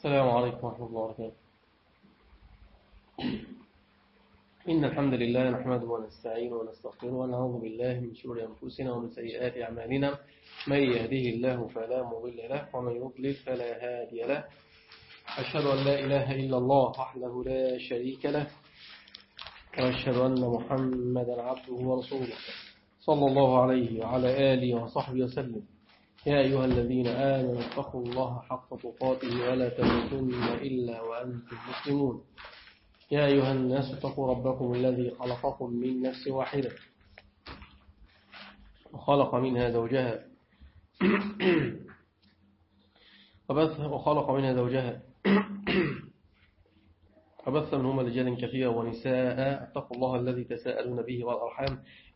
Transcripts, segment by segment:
السلام عليكم ورحمة الله وبركاته. إن الحمد لله نحمده ونستعينه ونستغفره ونعوذ بالله من شرور أنفسنا ومن سيئات أعمالنا. من يهده الله فلا مضل له ومن يضلل فلا هادي له. أشهد أن لا إله إلا الله وحده لا شريك له. وأشهد أن محمدا عبده ورسوله. صلى الله عليه وعلى آله وصحبه وسلم. يا أيها الذين آمنوا اتقوا الله حق تقاته ولا تموتن إلا وأنتم مسلمون. يا أيها الناس اتقوا ربكم الذي خلقكم من نفس واحدة وخلق منها زوجها. وبث وخلق منها زوجها. وبث منهما رجالا كثيرا ونساء. اتقوا الله الذي تساءلون به والأرحام.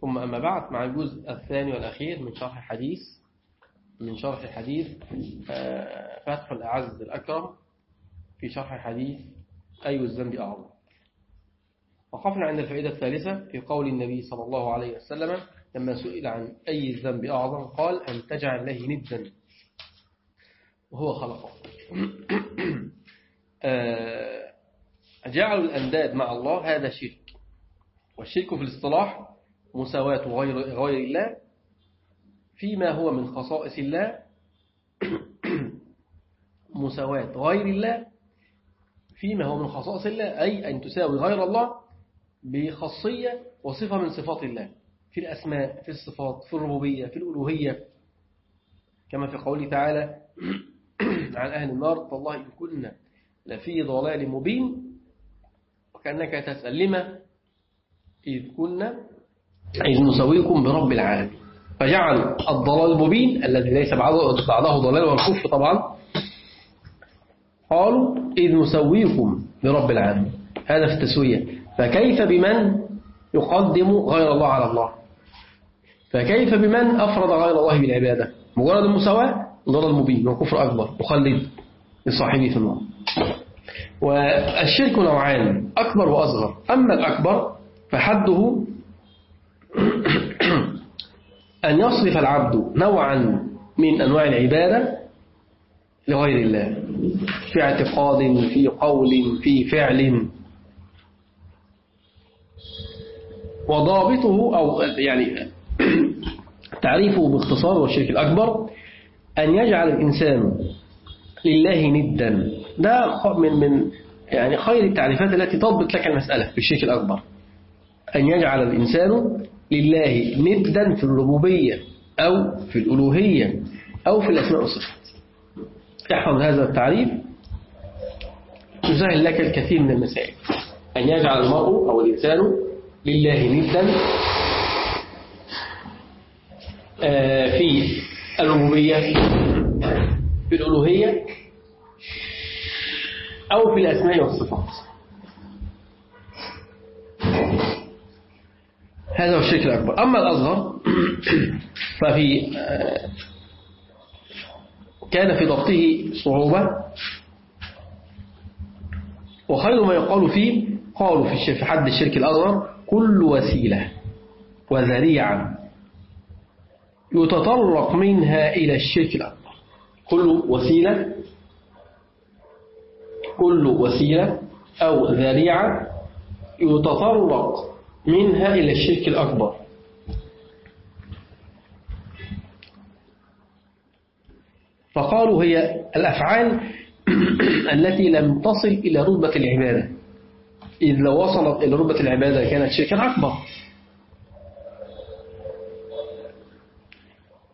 ثم أما بعد مع الجزء الثاني والأخير من شرح حديث من شرح حديث فتح الأعز الأكرم في شرح حديث أي الذنب أعظم. وقفنا عند الفائدة الثالثة في قول النبي صلى الله عليه وسلم لما سئل عن أي الذنب أعظم قال أن تجعل له ندا. وهو خلقه. جعلوا الأنداد مع الله هذا شرك. والشرك في الاصطلاح مساواة غير, غير الله فيما هو من خصائص الله. مساواة غير الله فيما هو من خصائص الله أي أن تساوي غير الله بخاصية وصفة من صفات الله. في الأسماء في الصفات في الربوبية في الألوهية. كما في قوله تعالى عن أهل النار والله إن كنا لفي ضلال مبين. وكأنك تسأل لما إذ كنا إذ نسويكم برب العالمين. فجعلوا الضلال المبين الذي ليس بعده ضلال والكفر طبعا. قالوا إذ نسويكم برب العالمين. هذا في التسوية. فكيف بمن يقدم غير الله على الله؟ فكيف بمن أفرض غير الله بالعبادة؟ مجرد المساواة ضلال مبين وكفر أكبر مخلد لصاحبه في النار. والشرك نوعان أكبر وأصغر. أما الأكبر فحده أن يصرف العبد نوعا من أنواع العبادة لغير الله. في اعتقاد في قول في فعل. وضابطه أو يعني تعريفه باختصار والشرك الأكبر أن يجعل الإنسان لله ندا. ده من من يعني خير التعريفات التي تضبط لك المسألة في الشرك الأكبر. أن يجعل الإنسان لله ندا في الربوبية أو في الألوهية أو في الأسماء والصفات. احفظ هذا التعريف. يسهل لك الكثير من المسائل. أن يجعل المرء أو الإنسان لله ندا في الربوبية في الألوهية أو في الأسماء والصفات. هذا هو الشرك الأكبر. أما الأصغر ففي كان في ضبطه صعوبة. وخير ما يقال فيه قالوا في في حد الشرك الأصغر كل وسيلة وذريعة يتطرق منها إلى الشرك الأكبر. كل وسيلة كل وسيلة أو ذريعة يتطرق منها إلى الشرك الأكبر؟ فقالوا هي الأفعال التي لم تصل إلى رتبة العبادة. إذ لو وصلت إلى رتبة العبادة كانت شركا أكبر.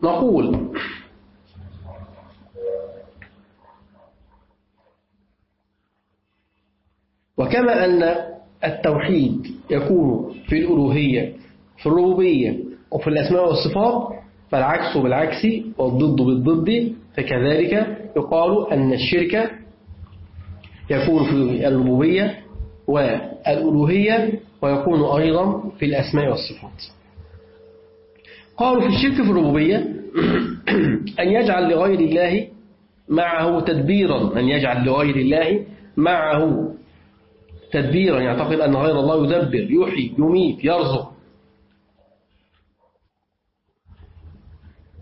نقول وكما أن التوحيد يكون في الألوهية في الربوبية وفي الأسماء والصفات فالعكس بالعكس والضد بالضد فكذلك يقال أن الشرك يكون في الربوبية والألوهية ويكون أيضا في الأسماء والصفات. قالوا في الشرك في الربوبية أن يجعل لغير الله معه تدبيرا أن يجعل لغير الله معه تدبيرا يعتقد أن غير الله يدبر يحيي يميت يرزق.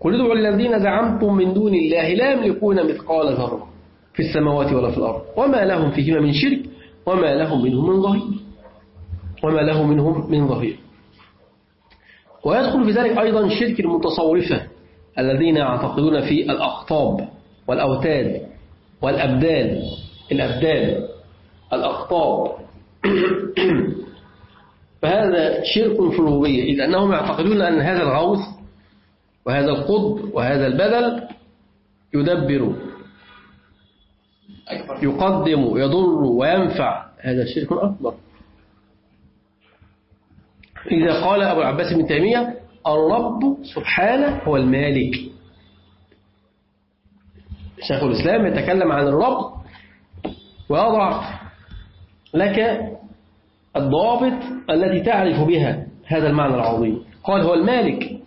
قل ادعوا الذين زعمتم من دون الله لا يملكون مثقال ذرة في السماوات ولا في الأرض. وما لهم فيهما من شرك وما لهم منهم من ظهير. وما له منهم من ظهير. ويدخل في ذلك أيضا شرك المتصوفة الذين يعتقدون في الأقطاب والأوتاد والأبدال الأبدال الأقطاب. فهذا شرك في الربوبية إذ أنهم يعتقدون أن هذا الغوث وهذا القطب وهذا البدل يدبر يقدم يضر وينفع. هذا شرك أكبر. إذا قال أبو العباس بن تيمية الرب سبحانه هو المالك. شيخ الإسلام يتكلم عن الرب ويضع لك الضوابط التي تعرف بها هذا المعنى العظيم. قال هو المالك.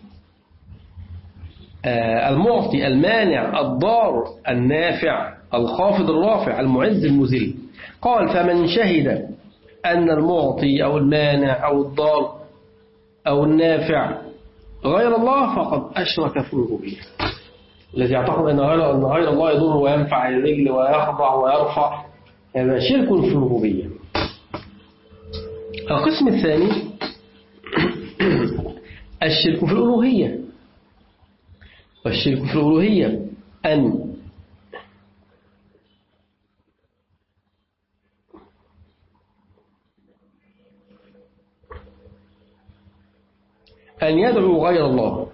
آه، المعطي المانع الضار النافع الخافض الرافع المعز المذل. قال فمن شهد أن المعطي أو المانع أو الضار أو النافع غير الله فقد أشرك في الربوبية. الذي يعتقد أن غير, الله يضر وينفع يذل ويخضع ويرفع هذا شرك في الربوبية. القسم الثاني الشرك في الألوهية. والشرك في الألوهية أن أن يدعو غير الله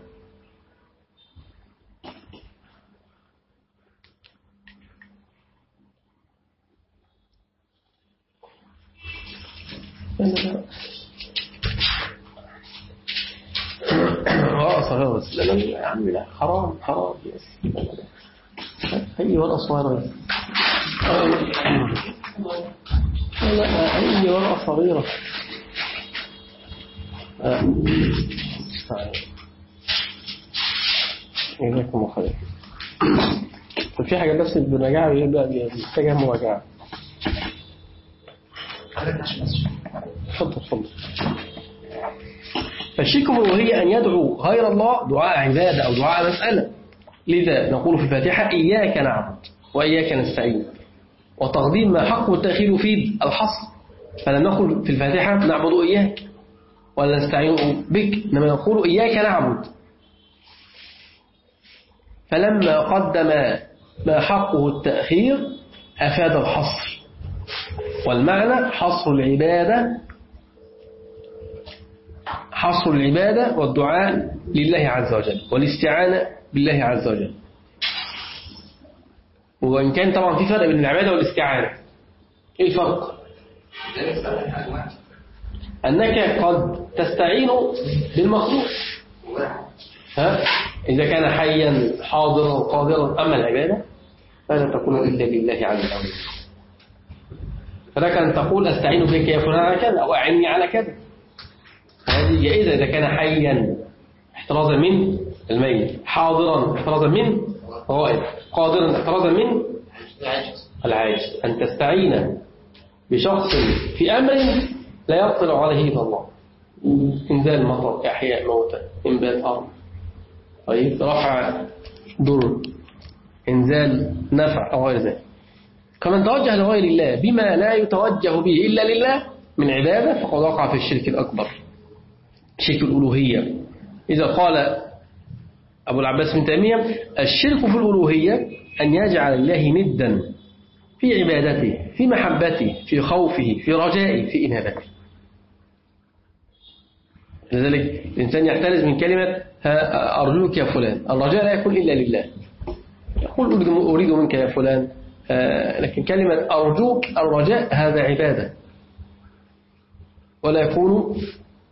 آه بس لا لا يا عم لا حرام ورقة صغيرة؟ لا ورقة صغيرة؟ جزاكم خير. في حاجة بس بنراجعها بيبقى محتاجها مراجعة. اتفضل اتفضل. فالشرك هي أن يدعو غير الله دعاء عبادة أو دعاء مسألة. لذا نقول في الفاتحة إياك نعبد وإياك نستعين. وتقديم ما حق والتأخير يفيد الحصر. فلم نقل في الفاتحة نعبد إياك ولا نستعين بك إنما نقول إياك نعبد. فلما قدم ما حقه التأخير أفاد الحصر. والمعنى حصر العبادة حصر العبادة والدعاء لله عز وجل والاستعانة بالله عز وجل. وإن كان طبعا في فرق بين العبادة والاستعانة. إيه الفرق؟ أنك قد تستعين بالمخلوق. ها؟ إذا كان حيا حاضرا قادرا. أما العبادة فلا تكون إلا لله عز وجل. فلك أن تقول أستعين بك يا فلان على كذا أو أعني على كذا. هذه جائزة. إذا كان حيا احترازا من الميت. حاضرا احترازا من غائب. قادرا احترازا من العاجز. أن تستعين بشخص في أمر لا يطلع عليه إلا الله. إنزال مطر إحياء موتى إنبات أرض. طيب رفع ضر. إنزال نفع أو غير ذلك. كمن توجه لغير الله بما لا يتوجه به إلا لله من عبادة فقد وقع في الشرك الأكبر. شرك الألوهية. إذا قال أبو العباس بن تيمية الشرك في الألوهية أن يجعل الله ندا في عبادته في محبته في خوفه في رجائه في إنابته. لذلك الإنسان يحترز من كلمة أرجوك يا فلان الرجاء لا يكون إلا لله. يقول أريد منك يا فلان. لكن كلمة أرجوك الرجاء هذا عبادة. ولا يكون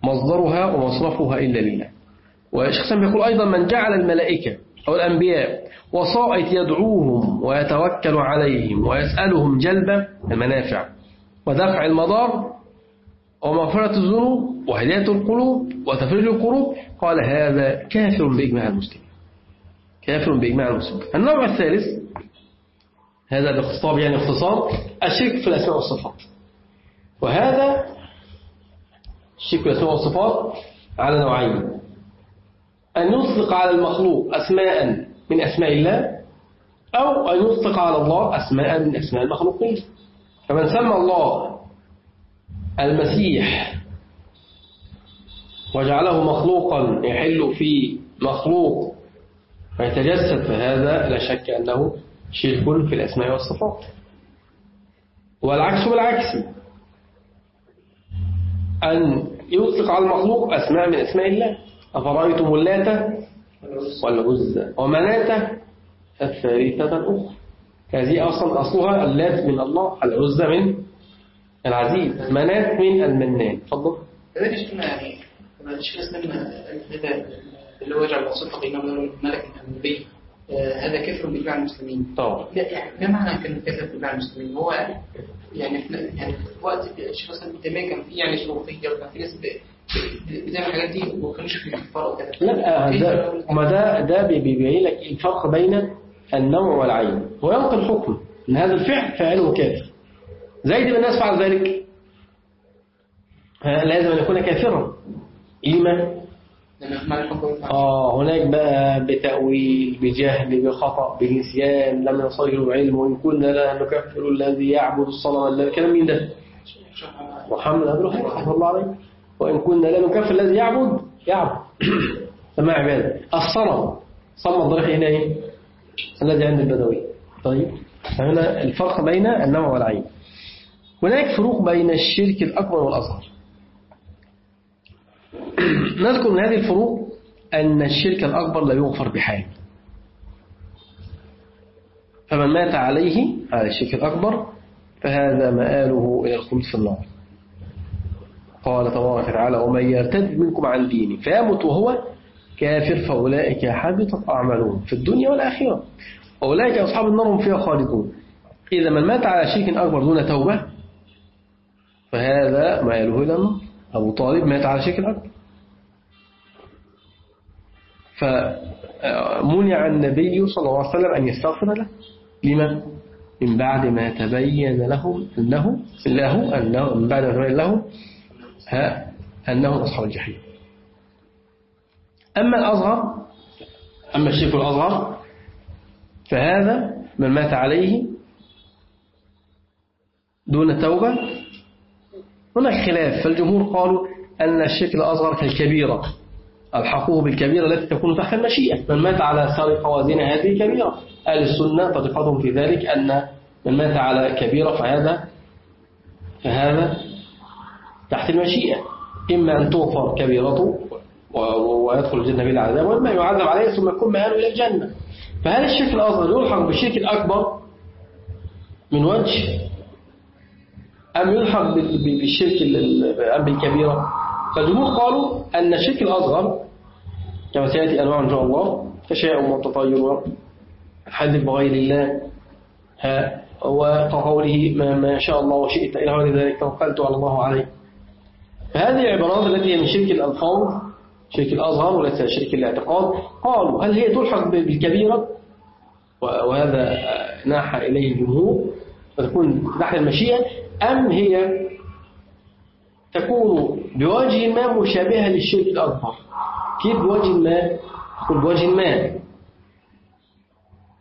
مصدرها ومصرفها إلا لله. وشخصا يقول أيضا من جعل الملائكة أو الأنبياء وصائت يدعوهم ويتوكل عليهم ويسألهم جلب المنافع ودفع المضار ومغفرة الذنوب وهداية القلوب وتفريج القلوب قال هذا كافر بإجماع المسلمين. كافر بإجماع المسلمين. النوع الثالث هذا باختصار يعني اختصار الشرك في الأسماء والصفات. وهذا الشرك في الأسماء والصفات على نوعين. أن يطلق على المخلوق أسماء من أسماء الله أو أن يطلق على الله أسماء من أسماء المخلوقين. فمن سمى الله المسيح وجعله مخلوقا يحل في مخلوق ويتجسد فهذا لا شك أنه شرك في الأسماء والصفات. والعكس بالعكس أن يطلق على المخلوق أسماء من أسماء الله. أفرأيتم اللات والعزى ومناة الثالثة الأخرى. هذه أصلا أصلها اللات من الله العزى من العزيز. مناة من المنان. تفضل. كذلك شفنا يعني الشيخ اسلام اللي هو يجعل الوسيطة بين الملك النبي. هذا كفر بإجماع المسلمين. طبعا. لا يعني ما معنى كان كفر بإجماع المسلمين؟ هو يعني يعني في وقت الشيخ تيمية كان في يعني شروطية وكان في ناس بتعمل الحاجات دي وما كانوش بيكفروا كده لا ده ما ده ده بيبين لك الفرق بين النوع والعين. وينقل الحكم ان هذا الفعل فاعله كافر زيد بن الناس فعل ذلك. لازم أن يكون كافرا. لما؟ آه هناك بقى بتأويل بجهل بخطأ بنسيان. لم يصير علم. وإن كنا لا نكفر الذي يعبد الصنم. الذي كلام مين ده محمد الوهاب رحمه الله عليه. وإن كنا لا نكفر الذي يعبد يعبد. سماع عبادة. الصنم صنم الضريح هنا إيه؟ الذي عند البدوي. طيب. فهنا الفرق بين النوع والعين. هناك فروق بين الشرك الأكبر والأصغر. نذكر من هذه الفروق أن الشرك الأكبر لا يغفر بحال. فمن مات عليه على الشرك الأكبر فهذا مآله إلى الخلود في النار. قال تبارك وتعالى ومن يرتد منكم عن دينه فيمت وهو كافر فأولئك حبطت أعمالهم في الدنيا والآخرة. أولئك أصحاب النار هم فيها خالدون إذا من مات على شرك أكبر دون توبة فهذا مآله إلى النار. أبو طالب مات على شرك أكبر. فمنع النبي صلى الله عليه وسلم أن يستغفر له. لما؟ من بعد ما تبين لهم أنه له أنه من بعد ما تبين لهم أنهم أصحاب الجحيم. أما الأصغر أما الشرك الأصغر فهذا من مات عليه دون توبة هناك خلاف. فالجمهور قالوا أن الشرك الأصغر كالكبيرة. ألحقوه بالكبيرة التي تكون تحت المشيئة. من مات على سرقة وزنا هذه كبيرة أهل السنة طريقتهم في ذلك أن من مات على كبيرة فهذا فهذا تحت المشيئة. إما أن تغفر كبيرته ويدخل الجنة بلا عذاب وإما يعذب عليه ثم يكون مآله إلى الجنة. فهل الشرك الأصغر يلحق بالشرك الأكبر من وجه؟ أم يلحق بالشرك أم بالكبيرة فالجمهور قالوا أن الشرك الأصغر كما سيأتي أنواع إن شاء الله تشاؤم والتطير الحدث بغير الله ها وكقوله ما, ما شاء الله وشئت إلى غير ذلك توكلت على الله عليه. فهذه العبارات التي هي من شرك الألفاظ شرك الأصغر وليس شرك الاعتقاد. قالوا هل هي تلحق بالكبيرة؟ وهذا ناح إليه الجمهور. فتكون تحت المشيئة. أم هي تكون بوجه ما مشابهة للشرك الأكبر؟ كيف بوجه ما؟ تقول بوجه ما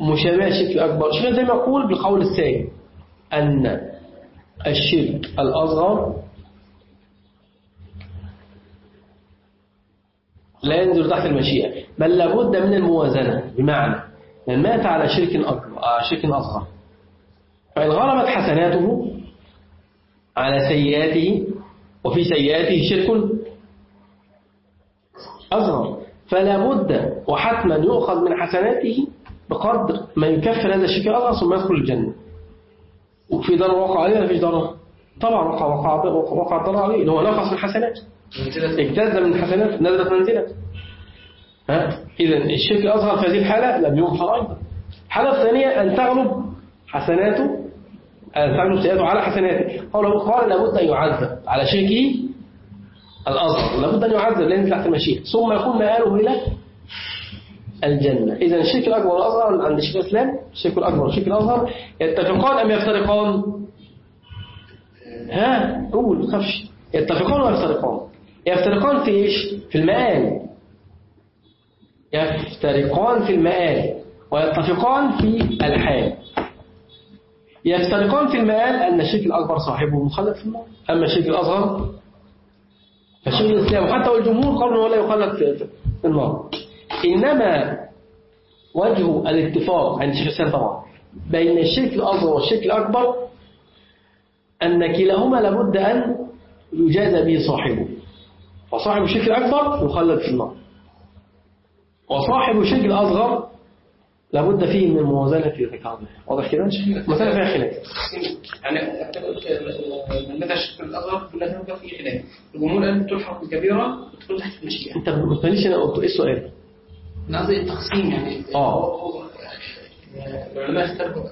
مشابهة للشرك الأكبر؟ شيء زي ما يقول بالقول الثاني أن الشرك الأصغر لا ينزل تحت المشيئة بل لابد من الموازنة. بمعنى من مات على شرك أكبر شرك أصغر. فإن غلبت حسناته على سيئاته وفي سيئاته شرك أصغر. فلا بد وحتما يؤخذ من حسناته بقدر ما يكفر هذا الشرك الأصغر ثم يدخل الجنة. وفي ضرر وقع عليه ولا فيش ضرر طبعا وقع وقع وقع الضرر عليه اللي هو نقص من حسناته اجتاز من حسناته نزلت منزلته ها؟ إذا الشرك الأصغر في هذه الحالة لم يغفر أيضا الحالة الثانية أن تغلب حسناته أن تغلب سيئاته على حسناته. قال قال لابد أن يعذب على شركه الأصغر. لابد أن يعذب لأن تحت المشيئة. ثم يكون مآله إلى الجنة. إذا الشرك الأكبر والأصغر عند الشيخ الإسلام الشرك الأكبر والشرك الأصغر يتفقان أم يفترقان؟ ها؟ قول خفش يتفقان ويفترقان يفترقان في إيش؟ في المآل. يفترقان في المآل. ويتفقان في الحال. يفترقان في المآل أن الشرك الأكبر صاحبه مخلد في النار أما الشرك الأصغر؟ فالشيخ الإسلام. وحتى والجمهور قالوا ولا يخلد في النار إنما وجه الاتفاق عند الشيخ الإسلام طبعا بين الشرك الأصغر والشرك الأكبر أن كلاهما لابد أن يجاز به صاحبه. فصاحب الشرك الأكبر يخلد في النار. وصاحب الشرك الأصغر لابد فيه من الموازنة في ذكرنا واضح كده؟ مثلا فيها خلاف. يعني من مدى الشرك الأصغر؟ كلها تبقى في خلاف. الجمهور قال تلحق بالكبيرة وتكون تحت المشيئة أنت ما قلتليش أنا قلت إيه السؤال؟ أنا قصدي التقسيم يعني. آه. العلماء اختلفوا.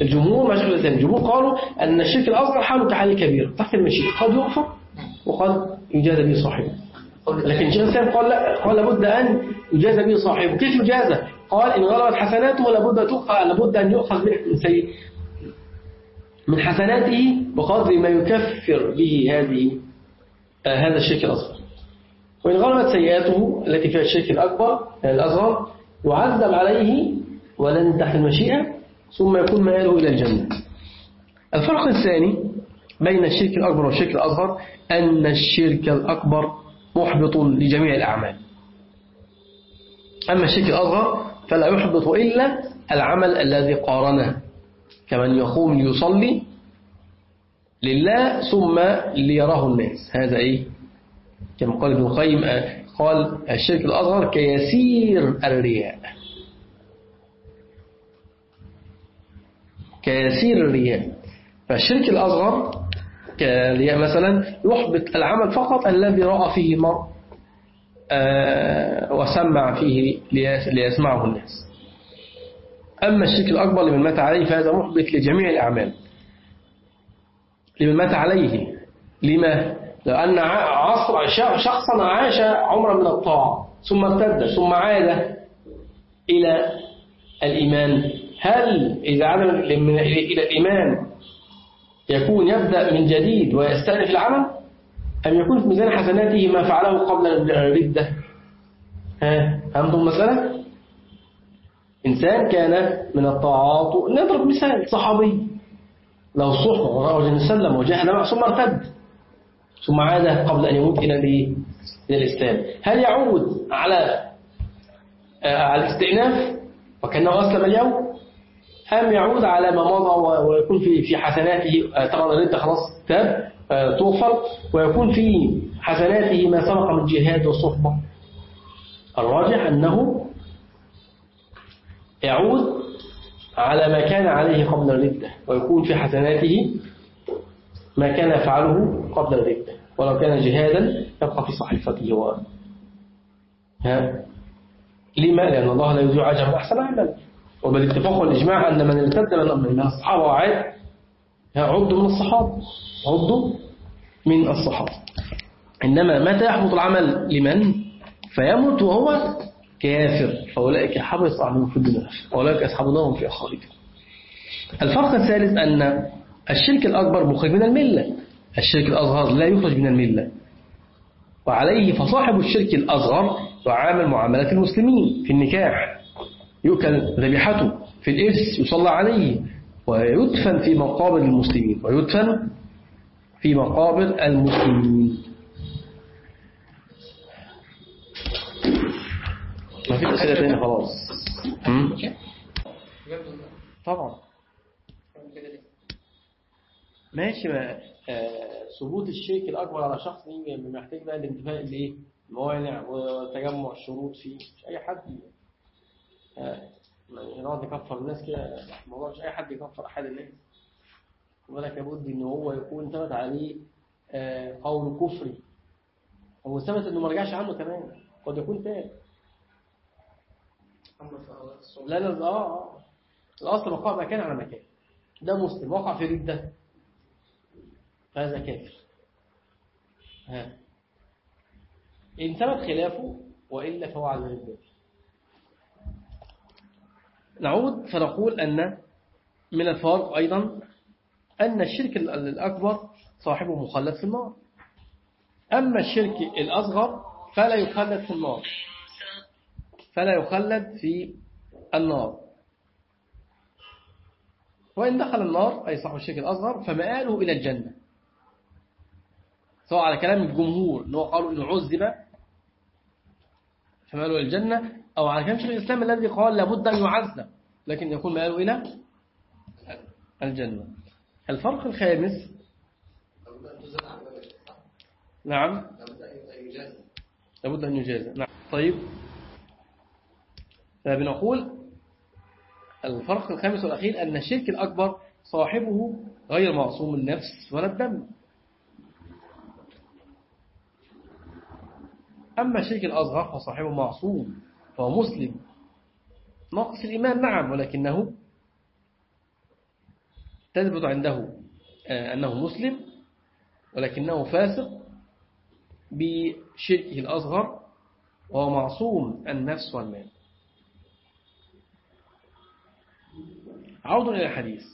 الجمهور مع شيخ الإسلام. الجمهور قالوا أن الشرك الأصغر حاله كحال الكبير تحت المشيئة قد يغفر وقد يجازى به صاحبه. لكن شيخ الإسلام قال لا قال لابد أن يجازى به صاحبه. كيف يجازى؟ قال إن غلبت حسناته لابد تؤخذ لابد أن يؤخذ من سيء من حسناته بقدر ما يكفر به هذه آه هذا الشرك الأصغر. وإن غلبت سيئاته التي فيها الشرك الأكبر الأصغر يعذب عليه ولن تحت المشيئة. ثم يكون مآله إلى الجنة. الفرق الثاني بين الشرك الأكبر والشرك الأصغر أن الشرك الأكبر محبط لجميع الأعمال. أما الشرك الأصغر فلا يحبط إلا العمل الذي قارنه كمن يقوم ليصلي لله ثم ليراه الناس. هذا إيه؟ كما قال ابن القيم قال الشرك الأصغر كيسير الرياء. كيسير الرياء فالشرك الأصغر كالرياء مثلا يحبط العمل فقط الذي رأى فيه المرء وسمع فيه ليسمعه الناس. أما الشرك الأكبر لمن مات عليه فهذا محبط لجميع الأعمال. لمن مات عليه. لما؟ لأن عصر شخصا عاش عمرا من الطاعة ثم ارتد ثم عاد إلى الإيمان. هل إذا عاد إلى الإيمان يكون يبدأ من جديد ويستأنف العمل؟ أم يكون في ميزان حسناته ما فعله قبل الردة؟ ها فهمتم المسألة إنسان كان من الطاعات نضرب مثال صحابي. لو صحب ورأى وسلم وجاهد معه ثم ارتد ثم عاد قبل أن يموت إلى إلى الإسلام. هل يعود على على الاستئناف؟ وكأنه أسلم اليوم؟ أم يعود على ما مضى ويكون في في حسناته طبعا الردة خلاص تاب تغفر ويكون في حسناته ما سبق من جهاد وصحبة. الراجح أنه يعود على ما كان عليه قبل الردة ويكون في حسناته ما كان يفعله قبل الردة. ولو كان جهادا يبقى في صحيفته و... ها؟ لما؟ لأن الله لا يضيع أجر أحسن عمل. وبالاتفاق والإجماع أن من ارتد من الصحابة وعاد عدوا من الصحابة عدوا من الصحابة. إنما متى يحبط العمل؟ لمن؟ فيموت وهو كافر. فأولئك حبط أعمالهم في الدنيا. وأولئك أصحاب النار في أخرهم الفرق الثالث أن الشرك الأكبر مخرج من الملة. الشرك الأصغر لا يخرج من الملة. وعليه فصاحب الشرك الأصغر يعامل معاملة المسلمين في النكاح. يؤكل ذبيحته في الإرث يصلى عليه ويدفن في مقابر المسلمين ويدفن في مقابر المسلمين. ما في أسئلة تانية خلاص. طبعا. ماشي ما آه ثبوت الشرك الأكبر على شخص محتاج بقى الانتفاء لإيه؟ الموانع وتجمع الشروط فيه. مش أي حد آه يقعد يكفر الناس كده الموضوع مش أي حد يكفر أحد الناس. ولك لابد إن هو يكون ثبت عليه آه قول كفري. هو ثبت إنه ما رجعش عنه كمان قد يكون تاب. لا لا آه آه. الأصل بقاء مكان على مكان. ده مسلم وقع في ردة. فهذا كافر. ها. إن ثبت خلافه وإلا فهو على الردة نعود فنقول أن من الفارق أيضا أن الشرك ال- الأكبر صاحبه مخلد في النار. أما الشرك الأصغر فلا يخلد في النار. فلا يخلد في النار. وإن دخل النار أي صاحب الشرك الأصغر فمآله إلى الجنة. سواء على كلام الجمهور اللي هو قالوا إنه عذب فمآله إلى الجنة. أو على كلام شيخ الإسلام الذي قال لابد أن يعذب لكن يكون مآله إلى الجنة. الفرق الخامس؟ نعم. لابد أن يجازى لابد أن يجازى نعم. طيب. فبنقول الفرق الخامس والأخير أن الشرك الأكبر صاحبه غير معصوم النفس ولا الدم. أما الشرك الأصغر فصاحبه معصوم. فهو مسلم. ناقص الإيمان نعم ولكنه تثبت عنده آه، أنه مسلم ولكنه فاسق بشركه الأصغر وهو معصوم النفس والمال. عود إلى الحديث.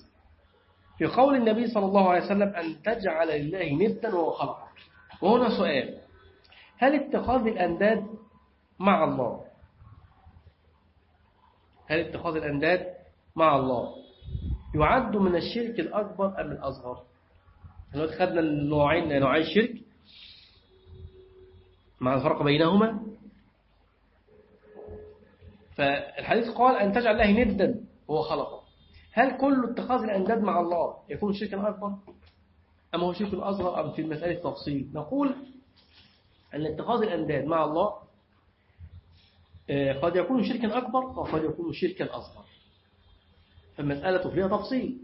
في قول النبي صلى الله عليه وسلم أن تجعل لله ندا وهو خلقك. وهنا سؤال. هل اتخاذ الأنداد مع الله؟ هل اتخاذ الأنداد مع الله يعد من الشرك الأكبر أم الأصغر؟ هل خدنا النوعين نوعي الشرك مع الفرق بينهما؟ فالحديث قال أن تجعل الله ندا وهو خلقه. هل كل اتخاذ الأنداد مع الله يكون شركا أكبر؟ أم هو شرك أصغر أم في المسألة تفصيل نقول أن اتخاذ الأنداد مع الله قد يكون شركا أكبر وقد يكون شركا أصغر. فالمسألة فيها تفصيل.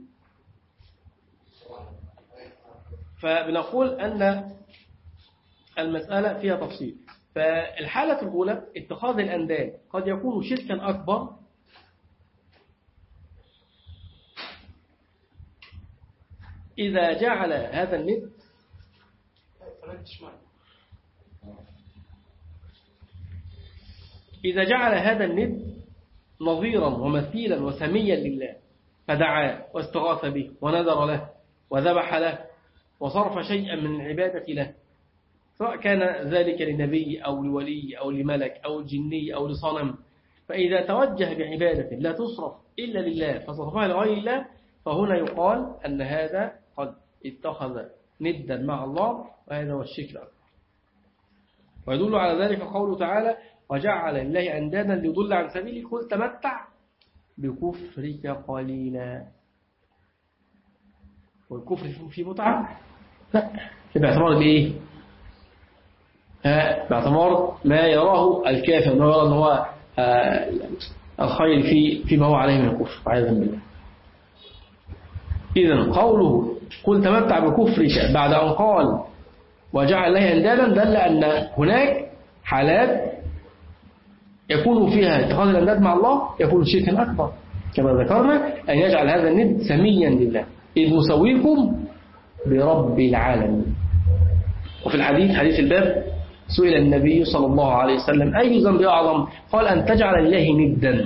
فبنقول أن المسألة فيها تفصيل. فالحالة الأولى اتخاذ الأنداد قد يكون شركا أكبر. إذا جعل هذا الند فلا تشمل إذا جعل هذا الند نظيرا ومثيلا وسميا لله فدعا واستغاث به ونذر له وذبح له وصرف شيئا من العبادة له سواء كان ذلك لنبي أو لولي أو لملك أو الجني أو لصنم. فإذا توجه بعبادة لا تصرف إلا لله فصرفها لغير الله فهنا يقال أن هذا قد اتخذ ندا مع الله وهذا هو الشرك الأكبر. ويدل على ذلك قوله تعالى وجعل الله أندادا ليضل عن سبيله قل تمتع بكفرك قليلا. والكفر في متعة. لا. باعتبار بإيه باعتبار ما يراه الكافر. ما يرى أنه هو آه، الخير في فيما هو عليه من الكفر. عياذا بالله. إذا قوله قل تمتع بكفرك بعد أن قال وجعل الله أندادا دل أن هناك حالات يكون فيها اتخاذ الأنداد مع الله يكون شركا أكبر. كما ذكرنا أن يجعل هذا الند سميا لله. إذ مسويكم برب العالمين. وفي الحديث حديث الباب سئل النبي صلى الله عليه وسلم أي ذنب أعظم؟ قال أن تجعل لله ندا.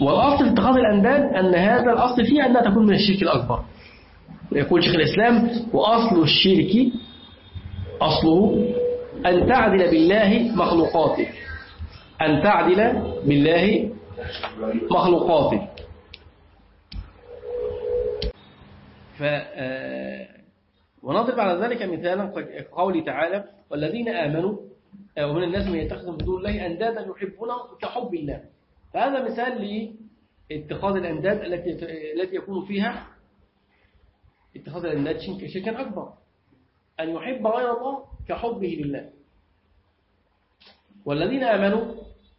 والأصل في اتخاذ الأنداد أن هذا الأصل فيه أنها تكون من الشرك الأكبر. يقول شيخ الإسلام وأصل الشرك أصله أن تعدل بالله مخلوقاته. أن تعدل بالله مخلوقاته. ف آه، ونضرب على ذلك مثالا قوله تعالى والذين آمنوا آه، ومن الناس من يتخذ من دون الله أندادا يحبونه كحب الله. فهذا مثال لاتخاذ الأنداد التي التي يكون فيها اتخاذ الأنداد شركا أكبر. أن يحب غير الله كحبه لله. والذين آمنوا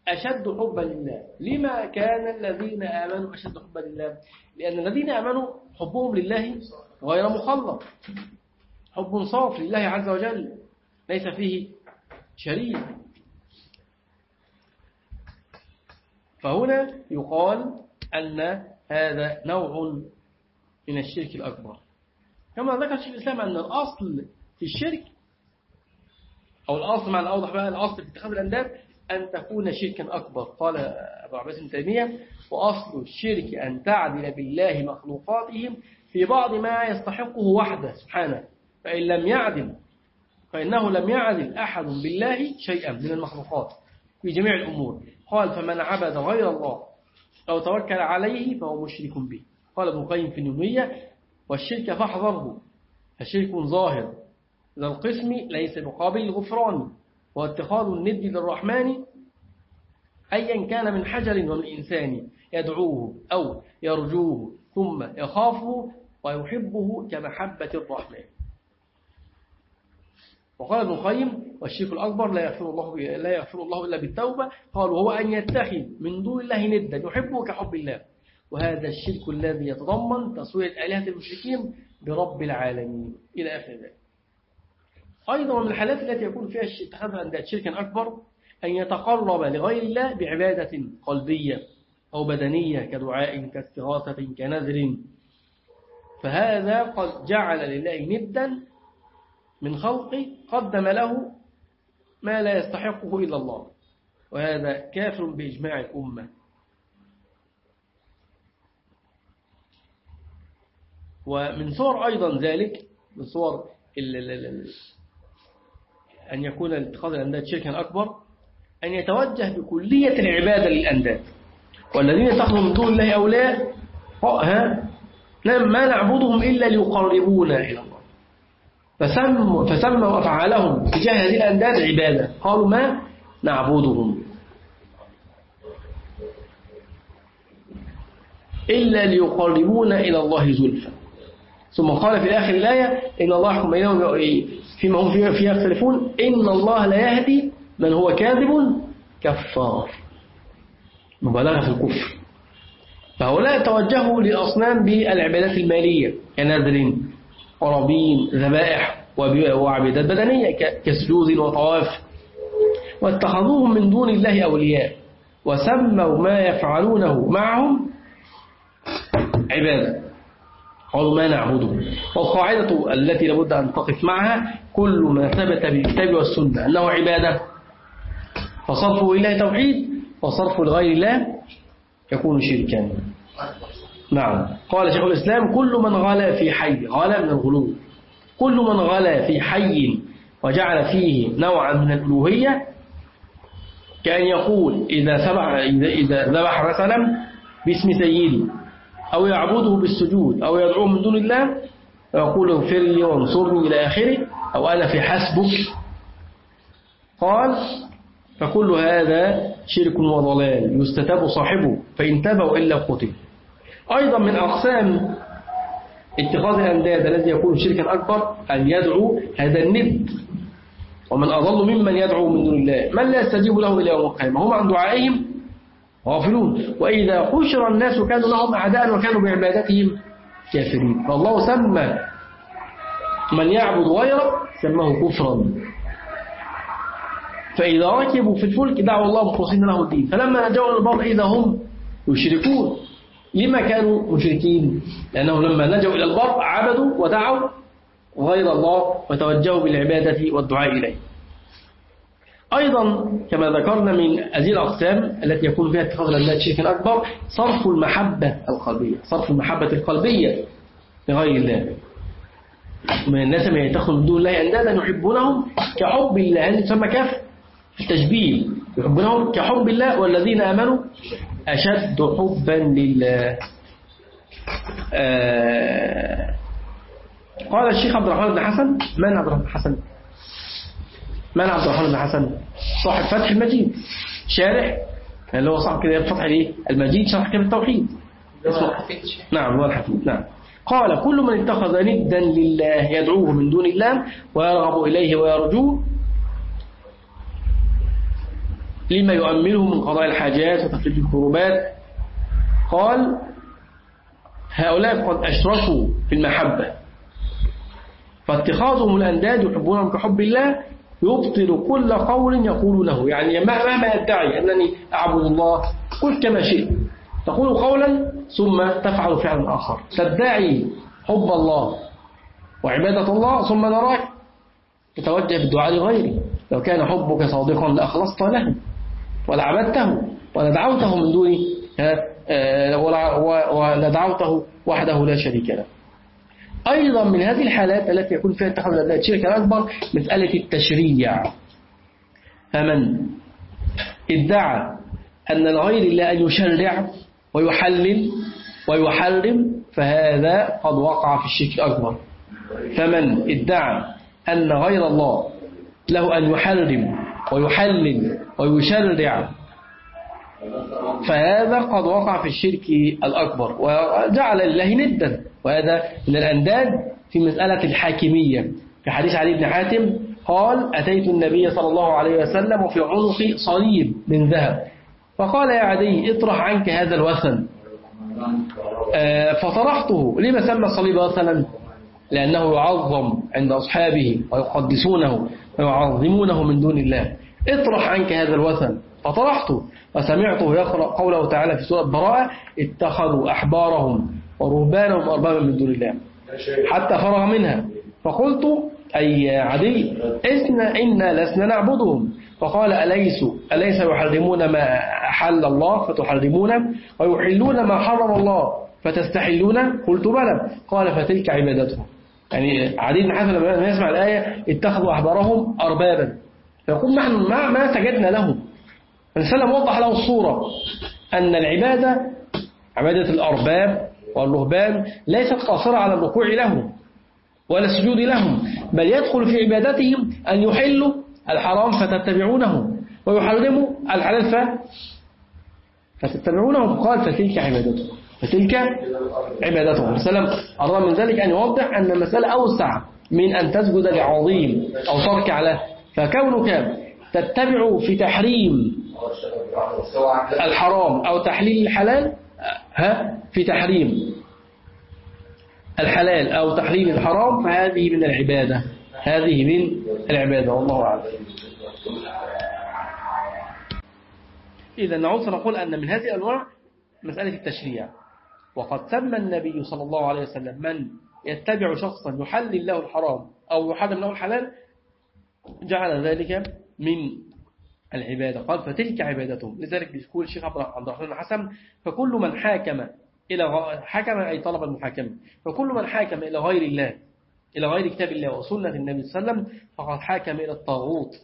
أشد حبا لله. لما كان الذين آمنوا أشد حبا لله؟ لأن الذين آمنوا حبهم لله غير مخلط. حب صاف لله عز وجل. ليس فيه شريك. فهنا يقال أن هذا نوع من الشرك الأكبر. كما ذكر شيخ الإسلام أن الأصل في الشرك أو الأصل مع الأوضح بقى الأصل في اتخاذ الأنداد أن تكون شركا أكبر. قال أبو عباس بن تيمية وأصل الشرك أن تعدل بالله مخلوقاتهم في بعض ما يستحقه وحده سبحانه فإن لم يعدل فإنه لم يعدل أحد بالله شيئا من المخلوقات في جميع الأمور. قال فمن عبد غير الله أو توكل عليه فهو مشرك به. قال ابن القيم في النونية والشرك فاحذره الشرك ظاهر ذا القسم ليس بقابل الغفران. واتخاذ الند للرحمن أيا كان من حجر ومن إنسان يدعوه أو يرجوه ثم يخافه ويحبه كمحبة الرحمن. وقال ابن القيم والشرك الأكبر لا يغفر الله لا يغفر الله إلا بالتوبة. قال وهو أن يتخذ من دون الله ندا يحبه كحب الله. وهذا الشرك الذي يتضمن تصوير آلهة المشركين برب العالمين. إلى آخر ذلك. أيضا من الحالات التي يكون فيها اتخاذها عند شركا أكبر أن يتقرب لغير الله بعبادة قلبية أو بدنية كدعاء كاستغاثة كنذر. فهذا قد جعل لله ندا من خلقه قدم له ما لا يستحقه إلا الله. وهذا كافر بإجماع الأمة. ومن صور أيضا ذلك من صور أن يكون اتخاذ الأنداد شركا أكبر أن يتوجه بكلية العبادة للأنداد. والذين اتخذوا من دون الله أولياء ها ما نعبدهم إلا ليقربونا إلى الله. فسموا, فسموا أفعالهم تجاه هذه الأنداد عبادة. قالوا ما نعبدهم إلا ليقربونا إلى الله زلفى. ثم قال في آخر الآية إن الله يحكم بينهم فيما هم فيها يختلفون إن الله لا يهدي من هو كاذب كفار. مبالغة في الكفر. فهؤلاء توجهوا للأصنام بالعبادات المالية كنذر قرابين ذبائح وعبادات بدنية كسجود وطواف. واتخذوهم من دون الله أولياء. وسموا ما يفعلونه معهم عبادة. قالوا ما نعبده. والقاعدة التي لابد أن تقف معها كل ما ثبت بالكتاب والسنة أنه عبادة. فصرفه إلى توحيد وصرفه لغير الله يكون شركا. نعم. قال شيخ الإسلام كل من غلا في حي غلا من الغلو. كل من غلا في حي وجعل فيه نوعا من الألوهية كأن يقول إذا ذبح إذا ذبح مثلا باسم سيدي أو يعبده بالسجود أو يدعوه من دون الله ويقول اغفر لي وانصرني إلى آخره أو أنا في حسبك. قال فكل هذا شرك وضلال يستتاب صاحبه فإن تبوا إلا قتل. أيضا من أقسام اتخاذ الأنداد الذي يكون شركا أكبر أن يدعو هذا الند. ومن أضل ممن يدعو من دون الله. من لا يستجيب له إلى يوم القيامة؟ هم عن دعائهم غافلون. وإذا حشر الناس كانوا لهم أعداء وكانوا بعبادتهم كافرين. فالله سمى من يعبد غيره سماه كفرا. فإذا ركبوا في الفلك دعوا الله مخلصين له الدين. فلما نجوا البر إذا هم يشركون. لما كانوا مشركين؟ لأنهم لما نجوا إلى البر عبدوا ودعوا غير الله وتوجهوا بالعبادة والدعاء إليه. أيضا كما ذكرنا من هذه الأقسام التي يكون فيها اتخاذ الأنداد شركا أكبر صرف المحبة القلبية صرف المحبة القلبية لغير الله. من الناس من يتخذ من دون الله أندادا يحبونهم كحب الله. هل تسمى كف التشبيه. يحبونهم كحب الله والذين آمنوا أشد حبا لله. آه قال الشيخ عبد الرحمن بن حسن من عبد الرحمن بن حسن؟ من عبد الرحمن بن حسن؟ صاحب فتح المجيد. شارح؟ اللي هو صاحب كده فتح الايه المجيد شرح كتاب التوحيد. نعم هو الحفيد. نعم. قال كل من اتخذ ندا لله يدعوه من دون الله ويرغب إليه ويرجوه لما يؤمله من قضاء الحاجات وتفريج الكروبات. قال هؤلاء قد أشركوا في المحبة فاتخاذهم الأنداد يحبونهم كحب الله يبطل كل قول يقولونه يعني مهما يدعي أنني أعبد الله قل كما شئت. تقول قولا ثم تفعل فعلا آخر. تدعي حب الله وعبادة الله ثم نراك. تتوجه بالدعاء لغيره لو كان حبك صادقا لأخلصت له ولعبدته ولدعوته من دون ولدعوته وحده لا شريك له. أيضا من هذه الحالات التي يكون فيها اتخاذ الشرك الأكبر مسألة التشريع. فمن ادعى أن الغير الله أن يشرع ويحلل ويحرم فهذا قد وقع في الشرك الأكبر. فمن ادعى أن غير الله له أن يحرم ويحلل ويشرع فهذا قد وقع في الشرك الأكبر. وجعل الله ندا. وهذا من الأنداد في مسألة الحاكمية. في حديث علي بن حاتم قال أتيت النبي صلى الله عليه وسلم وفي عنقي صليب من ذهب. فقال يا عدي اطرح عنك هذا الوثن. فطرحته. لما سمى الصليب وثنا؟ لأنه يعظم عند أصحابه ويقدسونه ويعظمونه من دون الله. اطرح عنك هذا الوثن. فطرحته. وسمعته يقرأ قوله تعالى في سورة براءة اتخذوا أحبارهم ورهبانهم أربابا من دون الله. حتى فرغ منها. فقلت أي عدي إسنا إنا لسنا نعبدهم. فقال أليس أليس يحرمون ما أحل الله؟ فتحرمون ويحلون ما حرم الله. فتستحلون؟ قلت بلى. قال فتلك عبادتهم. يعني عدي بن حاتم لما يسمع الآية اتخذوا أحبارهم أربابا. فيقول نحن ما, ما سجدنا لهم. الإنسان وضح له الصورة. أن العبادة عبادة الأرباب والرهبان ليست قاصرة على الركوع لهم ولا السجود لهم بل يدخل في عبادتهم أن يحلوا الحرام فتتبعونه ويحرموا الحلال. فتتبعونه قال فتلك عبادتهم فتلك عبادتهم السلام أرضى من ذلك أن يوضح أن المسألة أوسع من أن تسجد لعظيم أو تركع له فكونك تتبع في تحريم الحرام أو تحليل الحلال ها؟ في تحريم الحلال أو تحريم الحرام فهذه من العبادة. هذه من العبادة. والله أعلم. إذا نعود سنقول أن من هذه الأنواع مسألة التشريع. وقد سمى النبي صلى الله عليه وسلم من يتبع شخصا يحلل له الحرام أو يحرم له الحلال جعل ذلك من العبادة. قال فتلك عبادتهم. لذلك بيقول الشيخ عبد الرحمن الحسن فكل من حاكم إلى. حكم أي طلب المحاكمة. فكل من حاكم إلى غير الله إلى غير كتاب الله وسنة النبي صلى الله عليه وسلم فقد حاكم إلى الطاغوت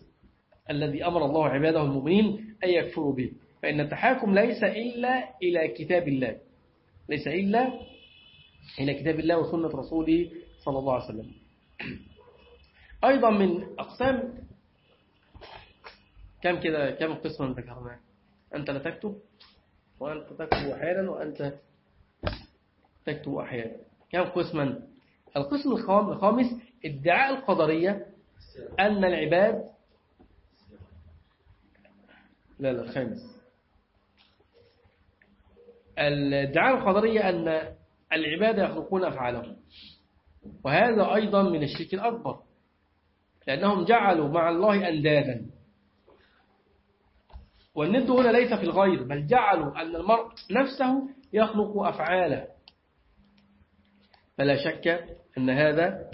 الذي أمر الله عباده المؤمنين أن يكفروا به. فإن التحاكم ليس إلا إلى كتاب الله ليس إلا إلى كتاب الله وسنة رسوله صلى الله عليه وسلم. أيضا من أقسام كم كده كم قسما ذكرناه أنت لا تكتب وأنت تكتب أحيانا وأنت تكتب أحيانا. كم قسما القسم الخامس ادعاء القدرية أن العباد لا لا الخامس الادعاء القدرية أن العباد يخلقون أفعالهم. وهذا أيضا من الشرك الأكبر لأنهم جعلوا مع الله أندادا. والند هنا ليس في الغير بل جعلوا أن المرء نفسه يخلق أفعاله. فلا شك أن هذا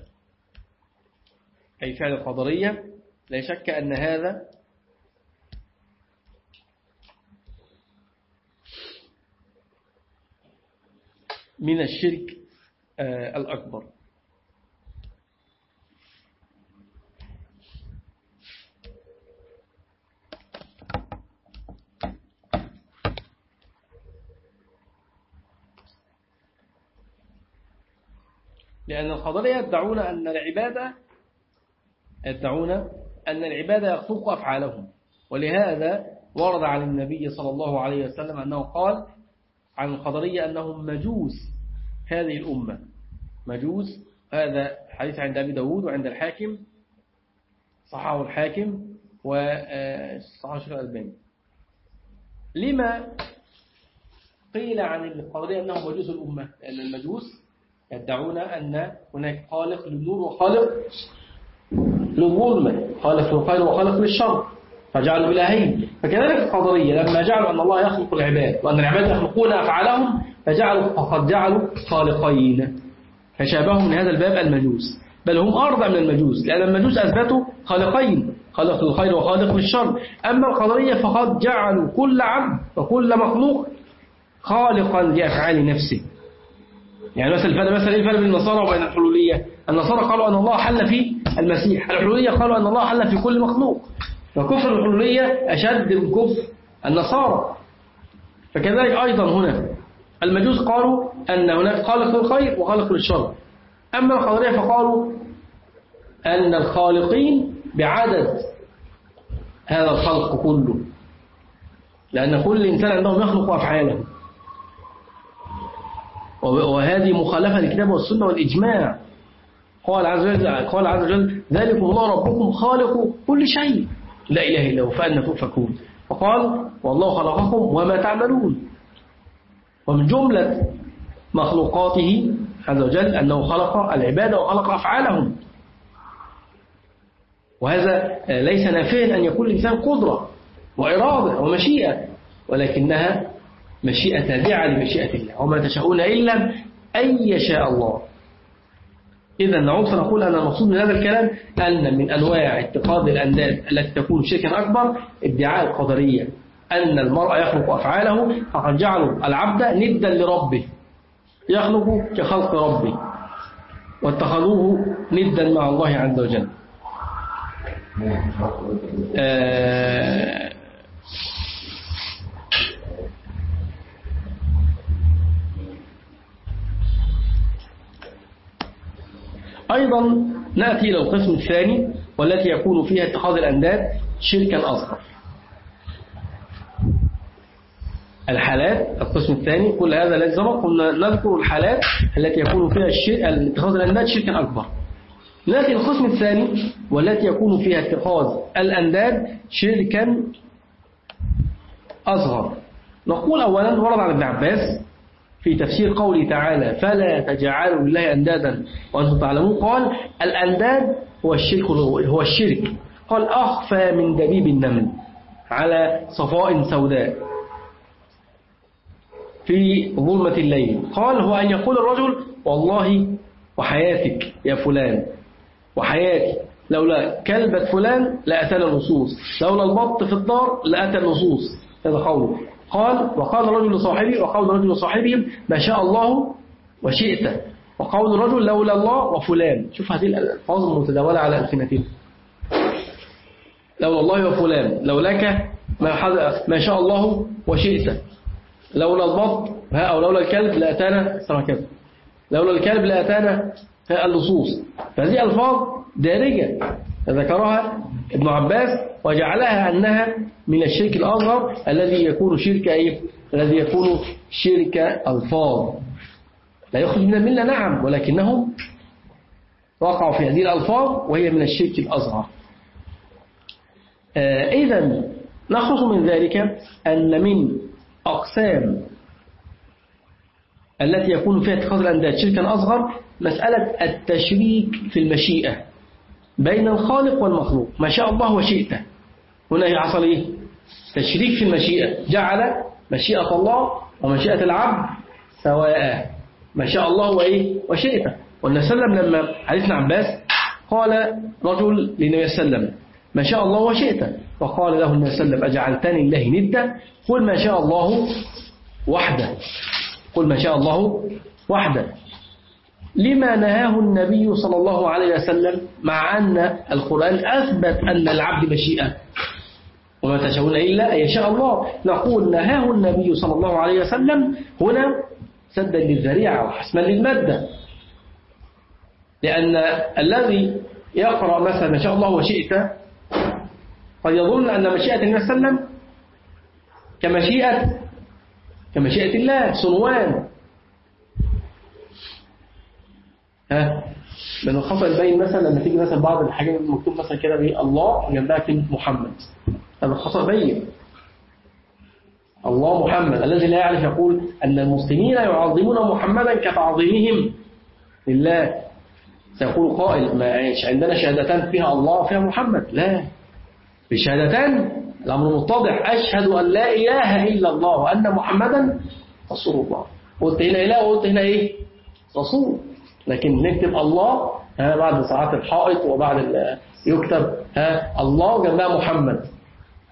أي فعل القدرية لا شك أن هذا من الشرك الأكبر. لأن القدرية يدعون أن العبادة يدعون أن العبادة يخلق أفعالهم. ولهذا ورد عن النبي صلى الله عليه وسلم أنه قال عن القدرية أنهم مجوس هذه الأمة. مجوس هذا حديث عند أبي داود وعند الحاكم صححه الحاكم وصححه الشيخ الألباني. لما قيل عن القدرية أنهم مجوس الأمة؟ لأن المجوس يدعون أن هناك خالق للنور وخالق للظلمة خالق للخير وخالق للشر. فجعلوا إلهين. فكذلك القدرية لما جعلوا أن الله يخلق العباد وأن العباد يخلقون أفعالهم فجعلوا فقد جعلوا خالقين. فشابهوا من هذا الباب المجوس. بل هم أرضى من المجوس لأن المجوس أثبتوا خالقين. خالق للخير وخالق للشر أما القدرية فقد جعلوا كل عبد وكل مخلوق خالقا لأفعال نفسه. يعني مثلا الفرق مثلا إيه الفرق بين النصارى وبين الحلولية؟ النصارى قالوا أن الله حل في المسيح. الحلولية قالوا أن الله حل في كل مخلوق. فكفر الحلولية أشد من كفر النصارى. فكذلك أيضا هنا المجوس قالوا أن هناك خالق للخير وخالق للشر. أما القدرية فقالوا أن الخالقين بعدد هذا الخلق كله. لأن كل إنسان عندهم يخلق أفعاله وهذه مخالفة للكتاب والسنة والإجماع. قال عز وجل قال عز وجل ذلك الله ربكم خالق كل شيء. لا إله إلا هو فأنا تؤفكون. وقال والله خلقكم وما تعملون. ومن جملة مخلوقاته عز وجل أنه خلق العباد وخلق أفعالهم. وهذا ليس نافيا أن يكون الإنسان قدرة وإرادة ومشيئة ولكنها مشيئة تابعة لمشيئة الله. وما تشاءون إلا أن يشاء الله. إذا نعود فنقول أن المقصود من هذا الكلام أن من أنواع اتخاذ الأنداد التي تكون شركا أكبر ادعاء القدرية. أن المرء يخلق أفعاله فقد جعلوا العبد ندا لربه. يخلق كخلق ربه. واتخذوه ندا مع الله عز وجل. آه أيضا نأتي إلى القسم الثاني والتي يكون فيها اتخاذ الأنداد شركا أصغر. الحالات القسم الثاني كل هذا الذي سبق قلنا نذكر الحالات التي يكون فيها اتخاذ الأنداد شركا أكبر. نأتي القسم الثاني والتي يكون فيها اتخاذ الأنداد شركا أصغر. نقول أولا ورد عن ابن عباس في تفسير قوله تعالى فلا تجعلوا لله أندادا. وأنتم تعلمون قال الأنداد هو الشرك هو الشرك. قال أخفى من دبيب النمل على صفاء سوداء في ظلمة الليل. قال هو أن يقول الرجل والله وحياتك يا فلان وحياتي لولا كلبة فلان لأتانا النصوص لولا البط في الدار لأتى النصوص. هذا قوله. قال وقال الرجل لصاحبه وقول الرجل لصاحبهم ما شاء الله وشئت. وقول الرجل لولا الله وفلان. شوف هذه الألفاظ المتداولة على ألسنتنا لولا الله وفلان لولاك ما, ما شاء الله وشئت. لولا البط أو لولا الكلب لأتانا لولا الكلب لأتانا اللصوص. فهذه ألفاظ دارجة. ذكرها ابن عباس وجعلها أنها من الشرك الأصغر الذي يكون شرك إيه؟ الذي يكون شرك ألفاظ. لا يخرج من الملة نعم ولكنهم وقعوا في هذه الألفاظ وهي من الشرك الأصغر. آه إذا نخلص من ذلك أن من أقسام التي يكون فيها اتخاذ الأنداد شركا أصغر مسألة التشريك في المشيئة. بين الخالق والمخلوق. ما شاء الله وشئته هنا حصل إيه؟ تشريك في المشيئة. جعل مشيئة الله ومشيئة العبد سواء. ما شاء الله وإيه؟ وشئته والنبي صلى الله عليه وسلم لما حديثنا عباس قال رجل للنبي صلى الله عليه وسلم ما شاء الله وشئته وقال له النبي صلى الله عليه وسلم أجعلتني الله ندا. قل ما شاء الله وحده. قل ما شاء الله وحده. لما نهاه النبي صلى الله عليه وسلم مع أن القرآن أثبت أن العبد مشيئة. وما تشاءون إلا أن يشاء الله. نقول نهاه النبي صلى الله عليه وسلم هنا سدا للذريعة وحسما للمادة. لأن الذي يقرأ مثلا ما شاء الله وشئت قد يظن أن مشيئة النبي صلى الله عليه وسلم كمشيئة كمشيئة الله صنوان. ها؟ من الخطأ البين مثلا لما تيجي مثلا بعض الحاجات مكتوب مثلا كده بايه الله جنبها كلمة محمد. هذا خطأ بين الله محمد الذي لا يعرف يقول أن المسلمين يعظمون محمدا كتعظيمهم. لله. سيقول قائل ما عندنا شهادتان فيها الله وفيها محمد. لا. بالشهادتان الأمر متضح. أشهد أن لا إله إلا الله وأن محمدا رسول الله. قلت هنا إله وقلت هنا إيه؟ رسول. لكن نكتب الله ها بعد ساعات الحائط وبعد يكتب ها الله جنبها محمد.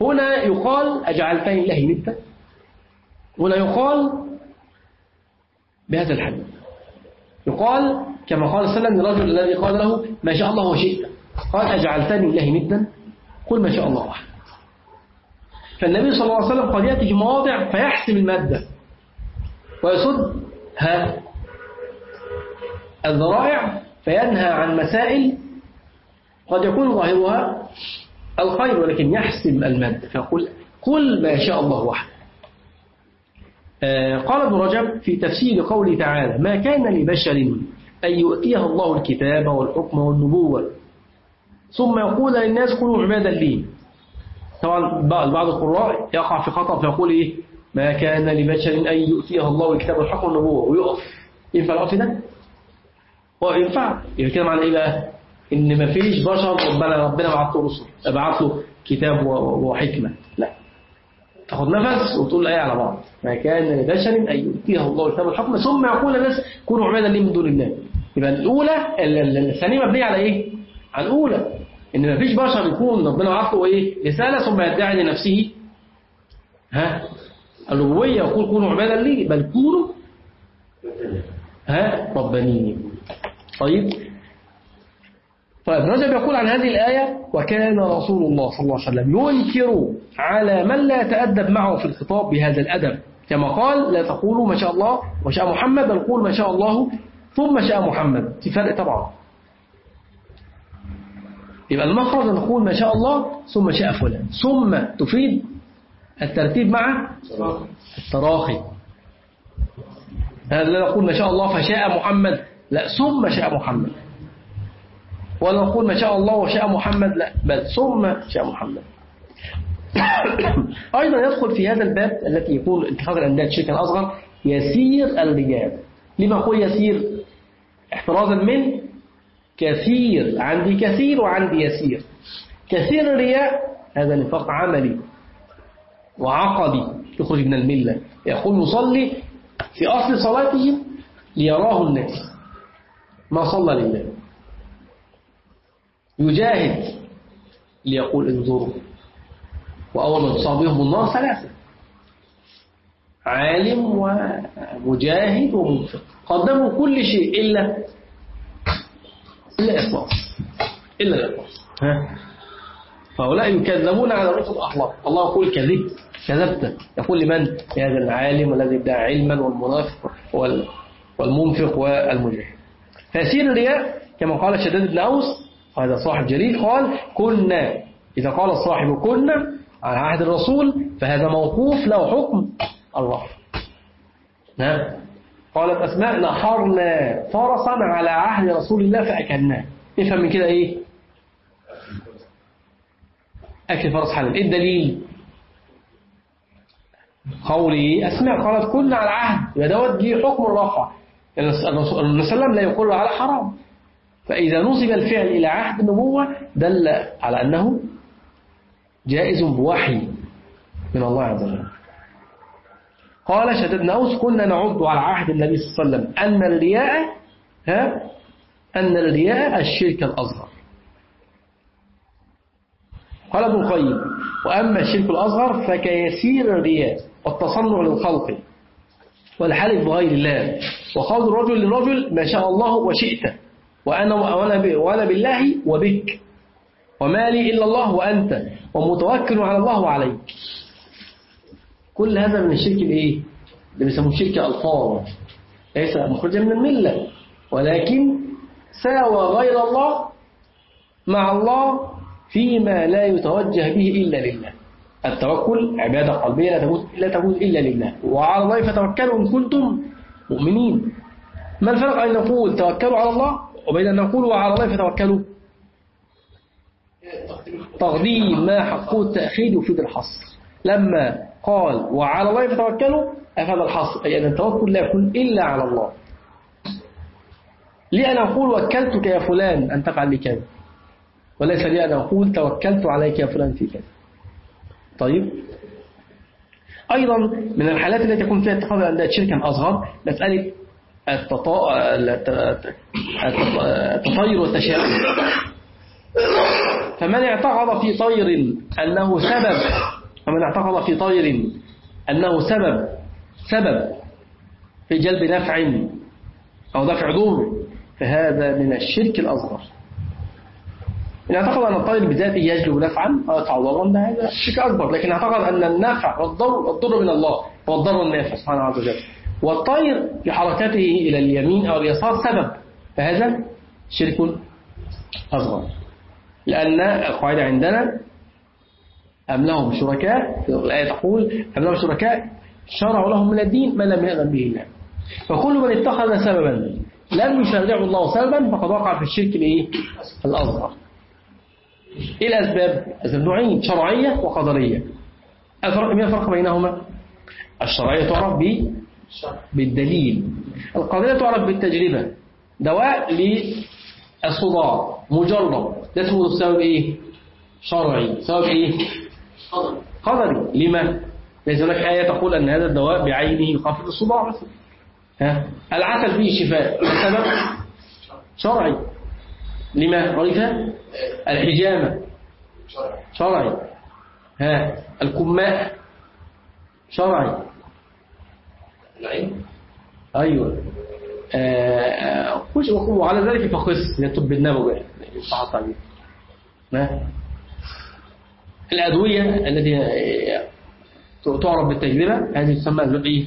هنا يقال أجعلتني الله ندا ولا يقال بهذا الحديث يقال كما قال صلى الله عليه وسلم للرجل الذي قال له ما شاء الله وشئت. قال أجعلتني الله ندا قل ما شاء الله. وحده فالنبي صلى الله عليه وسلم قد يأتي مواضع فيحسم المادة ويصد ها؟ الذرائع فينهى عن مسائل قد يكون ظاهرها الخير ولكن يحسم المادة فيقول قل ما شاء الله وحده. آه، قال ابن رجب في تفسير قوله تعالى ما كان لبشر أن يؤتيه الله الكتاب والحكم والنبوة. ثم يقول للناس كونوا عبادا لي. طبعا بعض القراء يقع في خطأ فيقول إيه؟ ما كان لبشر أن يؤتيه الله الكتاب والحكم والنبوة. ويقف. ينفع الوقت ده؟ هو ينفع كده معنى إيه بقى؟ إن ما فيش بشر ربنا ربنا بعت له رسل بعت له كتاب وحكمة. لا. تاخد نفس وتقول الآية على بعض. ما كان لبشر أن يؤتيه الله الكتاب والحكم ثم يقول الناس كونوا عبادا لي من دون الله. يبقى الأولى ال- ال- الثانية مبنية على إيه؟ على الأولى. إن ما فيش بشر يكون ربنا بعت له إيه؟ رسالة ثم يدعي لنفسه. ها؟ الربوبية يقول كونوا عبادا لي بل كونوا ها؟ ربانيين. طيب. طيب رجب يقول عن هذه الآية وكان رسول الله صلى الله عليه وسلم ينكر على من لا يتأدب معه في الخطاب بهذا الأدب. كما قال لا تقولوا ما شاء الله وشاء محمد بل قول ما شاء الله ثم شاء محمد. في فرق طبعا. يبقى المخرج أن نقول ما شاء الله ثم شاء فلان. ثم تفيد الترتيب مع التراخي. هذا لا نقول ما شاء الله فشاء محمد. لا ثم شاء محمد. ولا نقول ما شاء الله وشاء محمد لا بل ثم شاء محمد. أيضا يدخل في هذا الباب التي يكون اتخاذ الأنداد شركا أصغر يسير الرجال لما أقول يسير؟ احترازا من كثير عندي كثير وعندي يسير. كثير الرياء هذا نفاق عملي وعقدي. يخرج من الملة. يقول يصلي في أصل صلاته ليراه الناس. ما صلى لله يجاهد ليقول انظروا. وأول من تصاب بهم النار ثلاثة. عالم ومجاهد ومنفق. قدموا كل شيء إلا إلا إخلاص. إلا الإخلاص. ها؟ فهؤلاء يكذبون على رؤوس الأخلاق. الله يقول كذبت كذبت. يقول لمن؟ لهذا العالم الذي ادعى علما والمنافق وال- والمنفق والمجاهد. فيسير الرياء كما قال شداد بن أوس وهذا صاحب جليل قال كنا. إذا قال الصاحب كنا على عهد الرسول فهذا موقوف له حكم الرفع نعم. قالت أسماء نحرنا فرسا على عهد رسول الله فأكلناه. افهم من كده إيه؟ أكل فرس حلال. إيه الدليل؟ قولي أسماء قالت كنا على عهد يدوت دي حكم الرفع. الرسول صلى لا يقر على حرام. فإذا نصب الفعل إلى عهد النبوة دل على أنه جائز بوحي من الله عز وجل. قال شددنا أوس كنا نعد على عهد النبي صلى الله عليه وسلم أن الرياء ها أن الرياء الشرك الأصغر. قال ابن القيم وأما الشرك الأصغر فكيسير الرياء والتصنع للخلق. والحلف بغير الله. وقول الرجل للرجل ما شاء الله وشئت. وأنا, وأنا, وأنا بالله وبك. وما لي إلا الله وأنت. ومتوكل على الله وعليك. كل هذا من الشرك الإيه؟ اللي بيسموه شرك ألفاظ. ليس مخرجا من الملة. ولكن ساوى غير الله مع الله فيما لا يتوجه به إلا لله. التوكل عبادة قلبية لا تموت لا تموت إلا لله. وعلى الله فتوكلوا إن كنتم مؤمنين. ما الفرق أن نقول توكلوا على الله وبين أن نقول وعلى الله فتوكلوا؟ تقديم ما حقه التأخير يفيد الحصر. لما قال وعلى الله فتوكلوا أفاد الحصر أي أن التوكل لا يكون إلا على الله. لأن أقول وكلتك يا فلان أن تفعل لي كذا؟ وليس لي أن أقول توكلت عليك يا فلان في كذا. طيب. أيضا من الحالات التي يكون فيها اتخاذ الأنداد شركا أصغر مسألة التطا- الت- التطير والتشاؤم. فمن اعتقد في طير أنه سبب فمن اعتقد في طير أنه سبب سبب في جلب نفع أو دفع ضر فهذا من الشرك الأصغر. إن أعتقد أن الطير بذاته يجلب نفعا. أو ضرا ده هذا شرك أكبر. لكن أعتقد أن النفع والضر الضر من الله والضر النافع سبحانه عز وجل. والطير في حركته إلى اليمين أو اليسار سبب فهذا شرك أصغر. لأن القاعدة عندنا أم لهم شركاء الآية تقول أم لهم شركاء شرعوا لهم من الدين ما لم يأذن به الله. فكل من اتخذ سببا لم يشرعه الله سببا فقد وقع في الشرك الأصغر. إيه الأسباب؟ أسباب نوعين شرعية وقدرية ما الفرق بينهما؟ الشرعية تعرف بالدليل القدرية تعرف بالتجربة دواء للصداع مجرب ده اسمه السبب إيه؟ شرعي سبب؟ قدر قدري لما؟ ليس هناك آية تقول أن هذا الدواء بعينه يخفف الصداع مثلا ها؟ العسل فيه شفاء ده سبب شرعي لما عرف الحجامة. شرع شرعي. ها الكماء. شرعي. العلم أيوة. آه، آه، وعلى ذلك فقس من الطب النبوي صح التعبير ما الأدوية التي آه، تعرف بالتجربة هذه تسمى أسباب إيه؟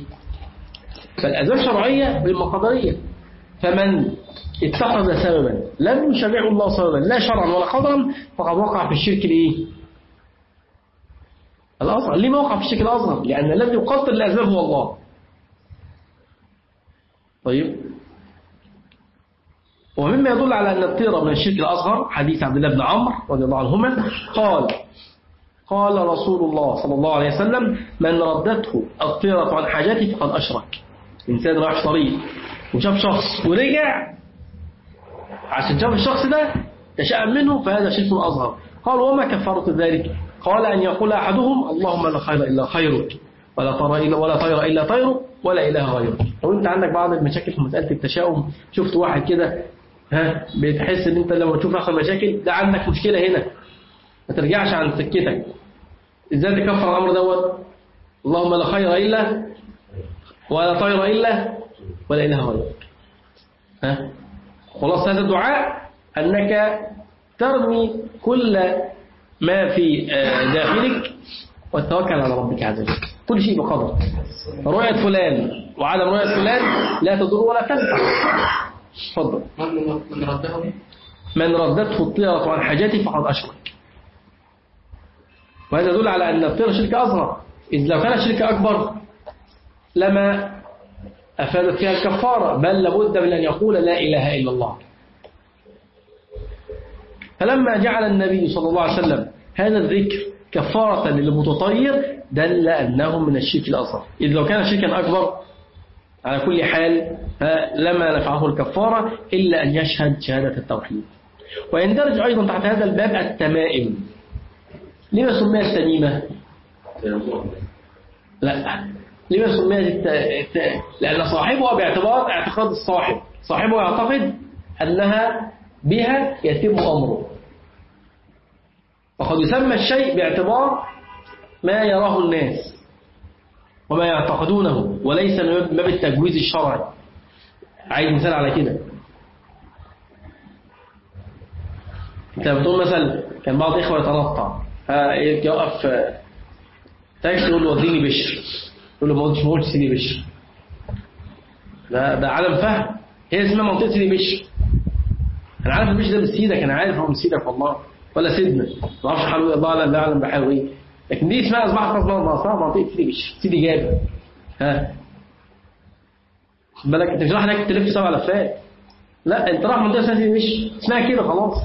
فالأسباب شرعية بالمقدرية. فمن اتخذ سببا. لم يشرعه الله سببا. لا شرعا ولا قدرا. فقد وقع في الشرك الإيه؟ الأصغر. لما وقع في الشرك الأصغر؟ لأن الذي يقدر الأسباب هو الله. طيب. ومما يدل على أن الطيرة من الشرك الأصغر حديث عبد الله بن عمرو رضي الله عنهما قال قال رسول الله صلى الله عليه وسلم من ردته الطيرة عن حاجته فقد أشرك. إنسان راح طريق وشاف شخص ورجع عشان شاف الشخص ده تشاءم منه فهذا شرك أصغر قال وما كفارة ذلك؟ قال أن يقول أحدهم اللهم لا خير إلا خيرك ولا طير إلا ولا طير إلا طيرك ولا إله غيرك. لو أنت عندك بعض المشاكل في مسألة التشاؤم؟ شفت واحد كده ها بتحس إن أنت لما تشوف آخر مشاكل ده عندك مشكلة هنا ما ترجعش عن سكتك. إزاي تكفر الأمر دوت؟ اللهم لا خير إلا ولا طير إلا ولا إله غيرك. ها؟ خلاص هذا الدعاء أنك ترمي كل ما في آه، داخلك والتوكل على ربك عز وجل. كل شيء بقدر. رؤية فلان وعدم رؤية فلان لا تضر ولا تنفع. تفضل. من رده من ردته الطيرة عن حاجته فقد أشرك. وهذا يدل على أن الطيرة شركة أصغر. إذ لو كانت شركة أكبر لما أفادت فيها الكفارة؟ بل لابد من أن يقول لا إله إلا الله. فلما جعل النبي صلى الله عليه وسلم هذا الذكر كفارة للمتطير دل أنه من الشرك الأصغر. إذ لو كان شركا أكبر على كل حال لما نفعه الكفارة إلا أن يشهد شهادة التوحيد. ويندرج أيضا تحت هذا الباب التمائم. لما سميت التميمة؟ لا. لما سميت الت... الت... لأن صاحبها باعتبار اعتقاد الصاحب. صاحبه يعتقد أنها بها يتم أمره. وقد يسمى الشيء باعتبار ما يراه الناس وما يعتقدونه وليس من باب التجويز الشرعي. عايز مثال على كده. انت بتقول مثلا كان بعض الاخوه يتنطع آه، تاكسي يقول له وديني بشر. يقول له ما قلتش سيدي بشر. ده ده عالم فهم. هي اسمها منطقة سيدي بشر. أنا عارف البشر ده مش سيدك أنا عارف هو مش سيدك والله. ولا سيدنا. ما أعرفش حاله الله لا اعلم بحاله إيه لكن دي اسمها أصبحت خلاص بقى منطقة سيدي بشر. سيدي جابر. ها؟ بالك أنت مش رايح هناك تلف سبع لفات. لا أنت رايح اسمها سيدي بشر. اسمها كده خلاص.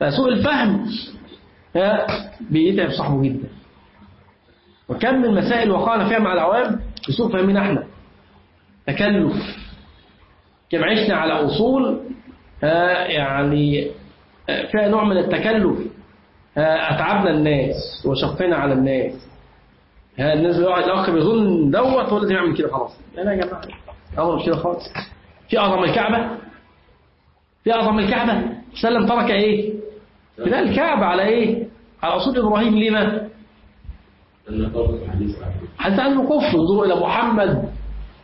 فسوء الفهم. ها؟ بيتعب صاحبه جدا. وكم من مسائل وقعنا فيها مع العوام بسوء فهمنا إحنا. تكلف. كم عشنا على أصول ها يعني آه، فيها نوع من التكلف. آه، أتعبنا الناس وشقنا على الناس. ها الناس بيقعد الأخ بيظن دوت هو لازم يعمل كده خلاص؟ لا يا جماعة. أمر مش كده خالص. في أعظم الكعبة؟ في أعظم الكعبة؟ سلم ترك إيه؟ لا الكعبة على إيه؟ على أصول إبراهيم لما أن فرض الحديث عن حتى أنه كفر انظروا إلى محمد.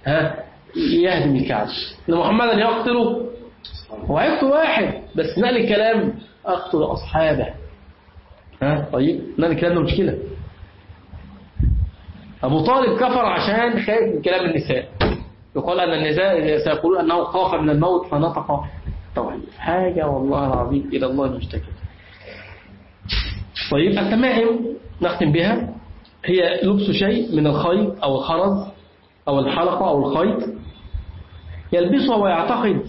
ها؟ يهدم الكعبة إن محمدا يقتل هو هيقتل واحد بس نقل الكلام أقتل أصحابه. ها؟ طيب نقل الكلام ده مشكلة أبو طالب كفر عشان خايف من كلام النساء. يقال أن النساء سيقولون أنه خاف من الموت فنطق طبعا. حاجة والله العظيم إلى الله المشتكى. طيب التمائم نختم بها. هي لبس شيء من الخيط أو الخرز أو الحلقة أو الخيط يلبسها ويعتقد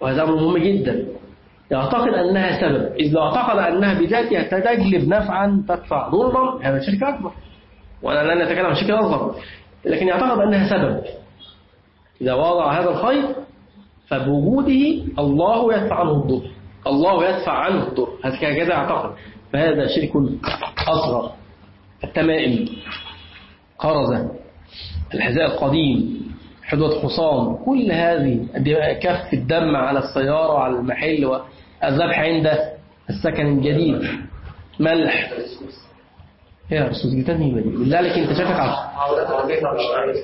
وهذا أمر مهم جدا يعتقد أنها سبب. إذ لو اعتقد أنها بذاتها تجلب نفعا تدفع ضرا هذا شرك أكبر. وأنا لن نتكلم عن شرك أصغر لكن يعتقد أنها سبب. إذا وضع هذا الخيط فبوجوده الله يدفع عنه الضر. الله يدفع عنه الضر. هذا كذا يعتقد فهذا شرك أصغر. التمائم خرزة الحذاء القديم حدوة حصان كل هذه كف الدم على السيارة وعلى المحل والذبح عند السكن الجديد ملح. يا رسول جدا مين بدي بالله عليك أنت شايفك على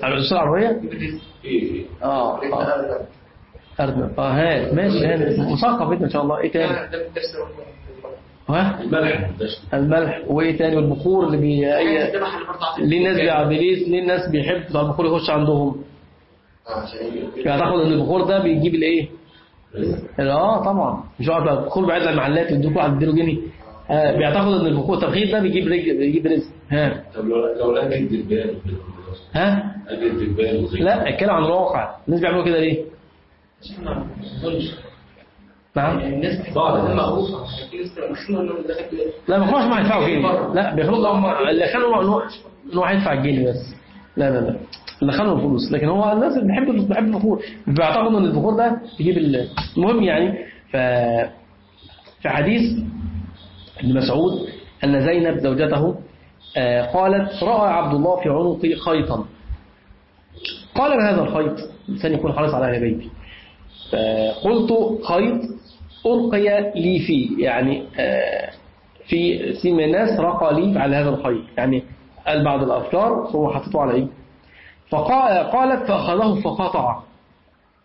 على الرسول العربية؟ إيه آه. آه آه هات. ماشي هات. مثقف انت إن شاء الله. إيه تاني؟ ها؟ الملح. الملح. وإيه تاني؟ والبخور اللي بي أي... ليه الناس بيعبليس ليه الناس بيحب البخور يخش عندهم؟ بيعتقد إن البخور ده بيجيب الإيه؟ آه طبعا. مش واحد البخور بعيد عن المحلات يدوك واحد يديله جنيه آه بيعتقد إن البخور التبخير ده بيجيب رزق بيجيب رزق. ها؟ طب لو لو لقى الدبان ها؟ أجل الدبان لا اتكلم عن الواقع. الناس بيعملوا كده ليه؟ نعم. الناس دخل لا ما ما هيدفعوا جنيه لا بيخلوا هم اللي خلوا انه إنه هيدفع الجنيه بس. لا لا لا. اللي خلوا الفلوس. لكن هو الناس اللي بيحب بيحب البخور بيعتقدوا إن البخور ده يجيب ال- المهم يعني ف في حديث ابن مسعود أن زينب زوجته آه، قالت رأى عبد الله في عنقي خيطا. قال ما هذا الخيط. الانسان يكون حريص على أهل بيتي. فقلت خيط ألقي لي فيه يعني آه، في سين من الناس رقى لي على هذا الخيط. يعني قال بعض الأفكار ثم حطيته على إيه فقالت فأخذه فقطع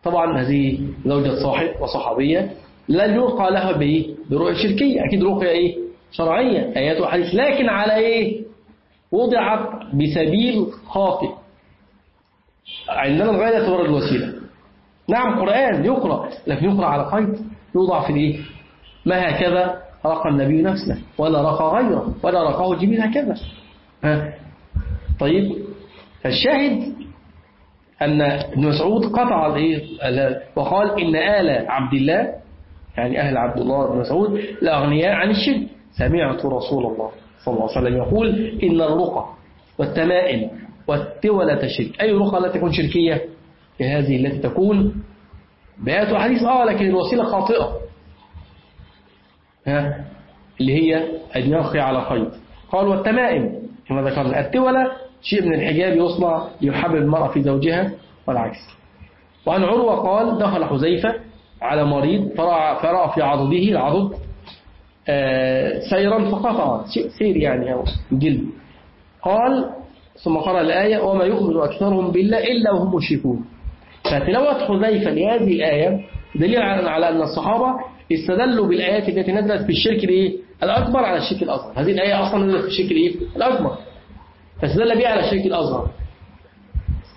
طبعا هذه زوجة صاحب وصحابية لا يلقى لها بإيه برؤية شركية. أكيد رقية إيه؟ شرعية. آيات وحديث لكن على إيه؟ وضعت بسبيل خاطئ. عندنا الغاية تبرر الوسيلة. نعم قرآن يقرأ لكن يقرأ على قيد يوضع في الايه ما هكذا رقى النبي نفسه ولا رقى غيره ولا رقاه جبريل هكذا. ها؟ طيب فالشاهد أن ابن مسعود قطع الإيه؟ ال- وقال إن آل عبد الله يعني أهل عبد الله بن مسعود لأغنياء عن الشرك. سمعت رسول الله صلى الله عليه وسلم يقول إن الرقى والتمائم والتولة شرك. أي رقى لا تكون شركية؟ هذه التي تكون بآيات وحديث آه لكن الوسيلة خاطئة. ها؟ اللي هي يرقي على خيط قال والتمائم كما ذكرنا. التولة شيء من الحجاب يصنع ليحبب المرأة في زوجها والعكس. وعن عروة قال دخل حذيفة على مريض فرأى, فرأى في عضده العضد آه، سيرا فقطع. شيء سير يعني أو جلد. قال ثم قرأ الآية وما يؤمن أكثرهم بالله إلا وهم مشركون. فتلاوة حذيفة لهذه الآية دليل على أن الصحابة استدلوا بالآيات التي نزلت في الشرك الإيه؟ الأكبر على الشرك الأصغر. هذه الآية أصلا نزلت في الشرك الإيه؟ الأكبر. فاستدل بها على الشرك الأصغر.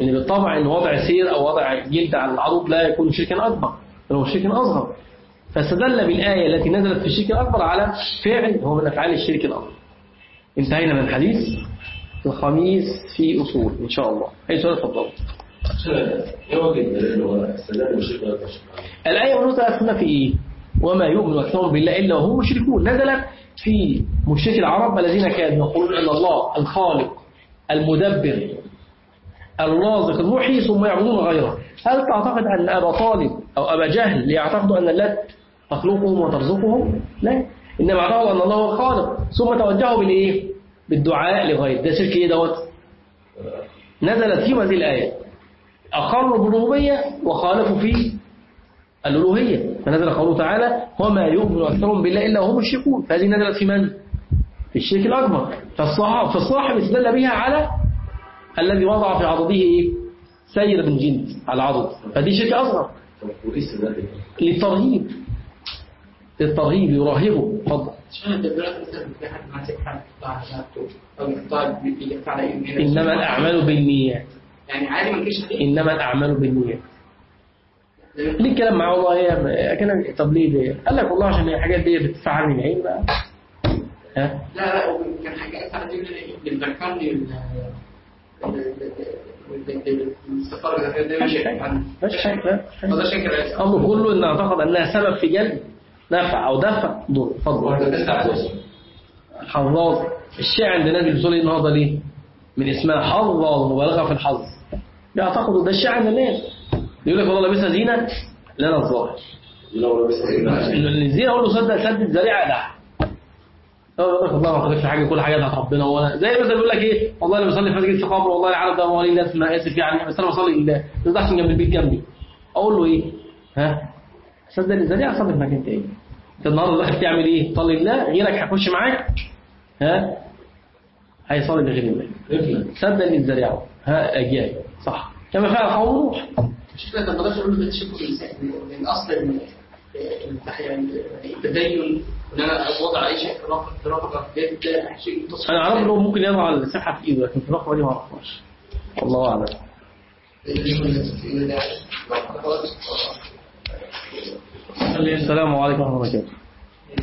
يعني بالطبع أن وضع سير أو وضع جلد على العروض لا يكون شركا أكبر بل هو شرك أصغر. فاستدل بالآية التي نزلت في الشرك الأكبر على فعل هو من أفعال الشرك الأصغر. انتهينا من الحديث. الخميس في أصول إن شاء الله. أي سؤال؟ تفضل. الآية والنص في إيه وما يؤمن أكثرهم بالله إلا وهم مشركون. نزلت في مشرك العرب الذين كانوا يقولون أن الله الخالق المدبر الرازق المحيي ثم يعبدون غيره. هل تعتقد أن أبا طالب أو أبا جهل يعتقد أن اللات تخلقهم وترزقهم؟ لا. إنما اعتقدوا أن الله هو الخالق. ثم توجهوا بالإيه؟ بالدعاء لغيره. ده شرك إيه دوت؟ نزلت فيهم هذه الآية. أقروا بالربوبية وخالفوا في الألوهية. فنزل قوله تعالى وما يؤمن أكثرهم بالله إلا وهم مشركون. فهذه نزلت في من؟ في الشرك الأكبر. فالصاحب استدل بها على الذي وضع في عضده إيه؟ سير من جلد على عضد. فدي شرك أصغر. للترهيب. للترهيب على يمين إنما الأعمال بالنيات. يعني عادي ما نجيش عليه إنما الأعمال بالنيات. ليه الكلام معاه والله؟ هي كان طب ليه ليه؟ قال لك والله عشان الحاجات دي بتدفعني العين بقى. ها؟ لا لا كان حاجة أسعد دي بتذكرني ال- اللي ده. عن مش حاجة. هذا شكل الأمر كله إن أعتقد أنها سبب في جلب نفع أو دفع ضر. اتفضل حظاظ الشيء عندنا بيقول إيه النهارده ليه؟ من اسمها حظاظ مبالغة في الحظ. بيعتقدوا ده الشيء عند الناس يقول لك والله لابسها زينة لنا الظاهر. لو لبسها إنه الزينة أقول له صدق سدد ذريعه لا يقول لك والله ما قدرتش حاجة كل حاجة بتاعت ربنا. وأنا زي مثلا بيقول لك إيه؟ والله أنا بصلي في قبر والله العالم ده مواليد ناس ما آسف يعني بس أنا بصلي لله. ده أحسن جنب البيت جنبي. أقول له إيه؟ ها؟ صدق الذريعة صدق مكان تاني. انت النهارده داخل تعمل إيه؟ تصلي لله غيرك هيخش معاك ها؟ هيصلي لغير الله. صدق الذريعة. ها اجاي صح. كما فعل قوم نوح. كده ما أقدرش أقول ده الانسان لأن أصل ال- ال- التدين وان أنا وضع اي شيء في رفق في في يد ده شيء متصل. أنا عارف إنه ممكن يضع السبحه في إيده لكن في الرقبه دي ما أعرفهاش. الله اعلم السلام عليكم ورحمة الله وبركاته.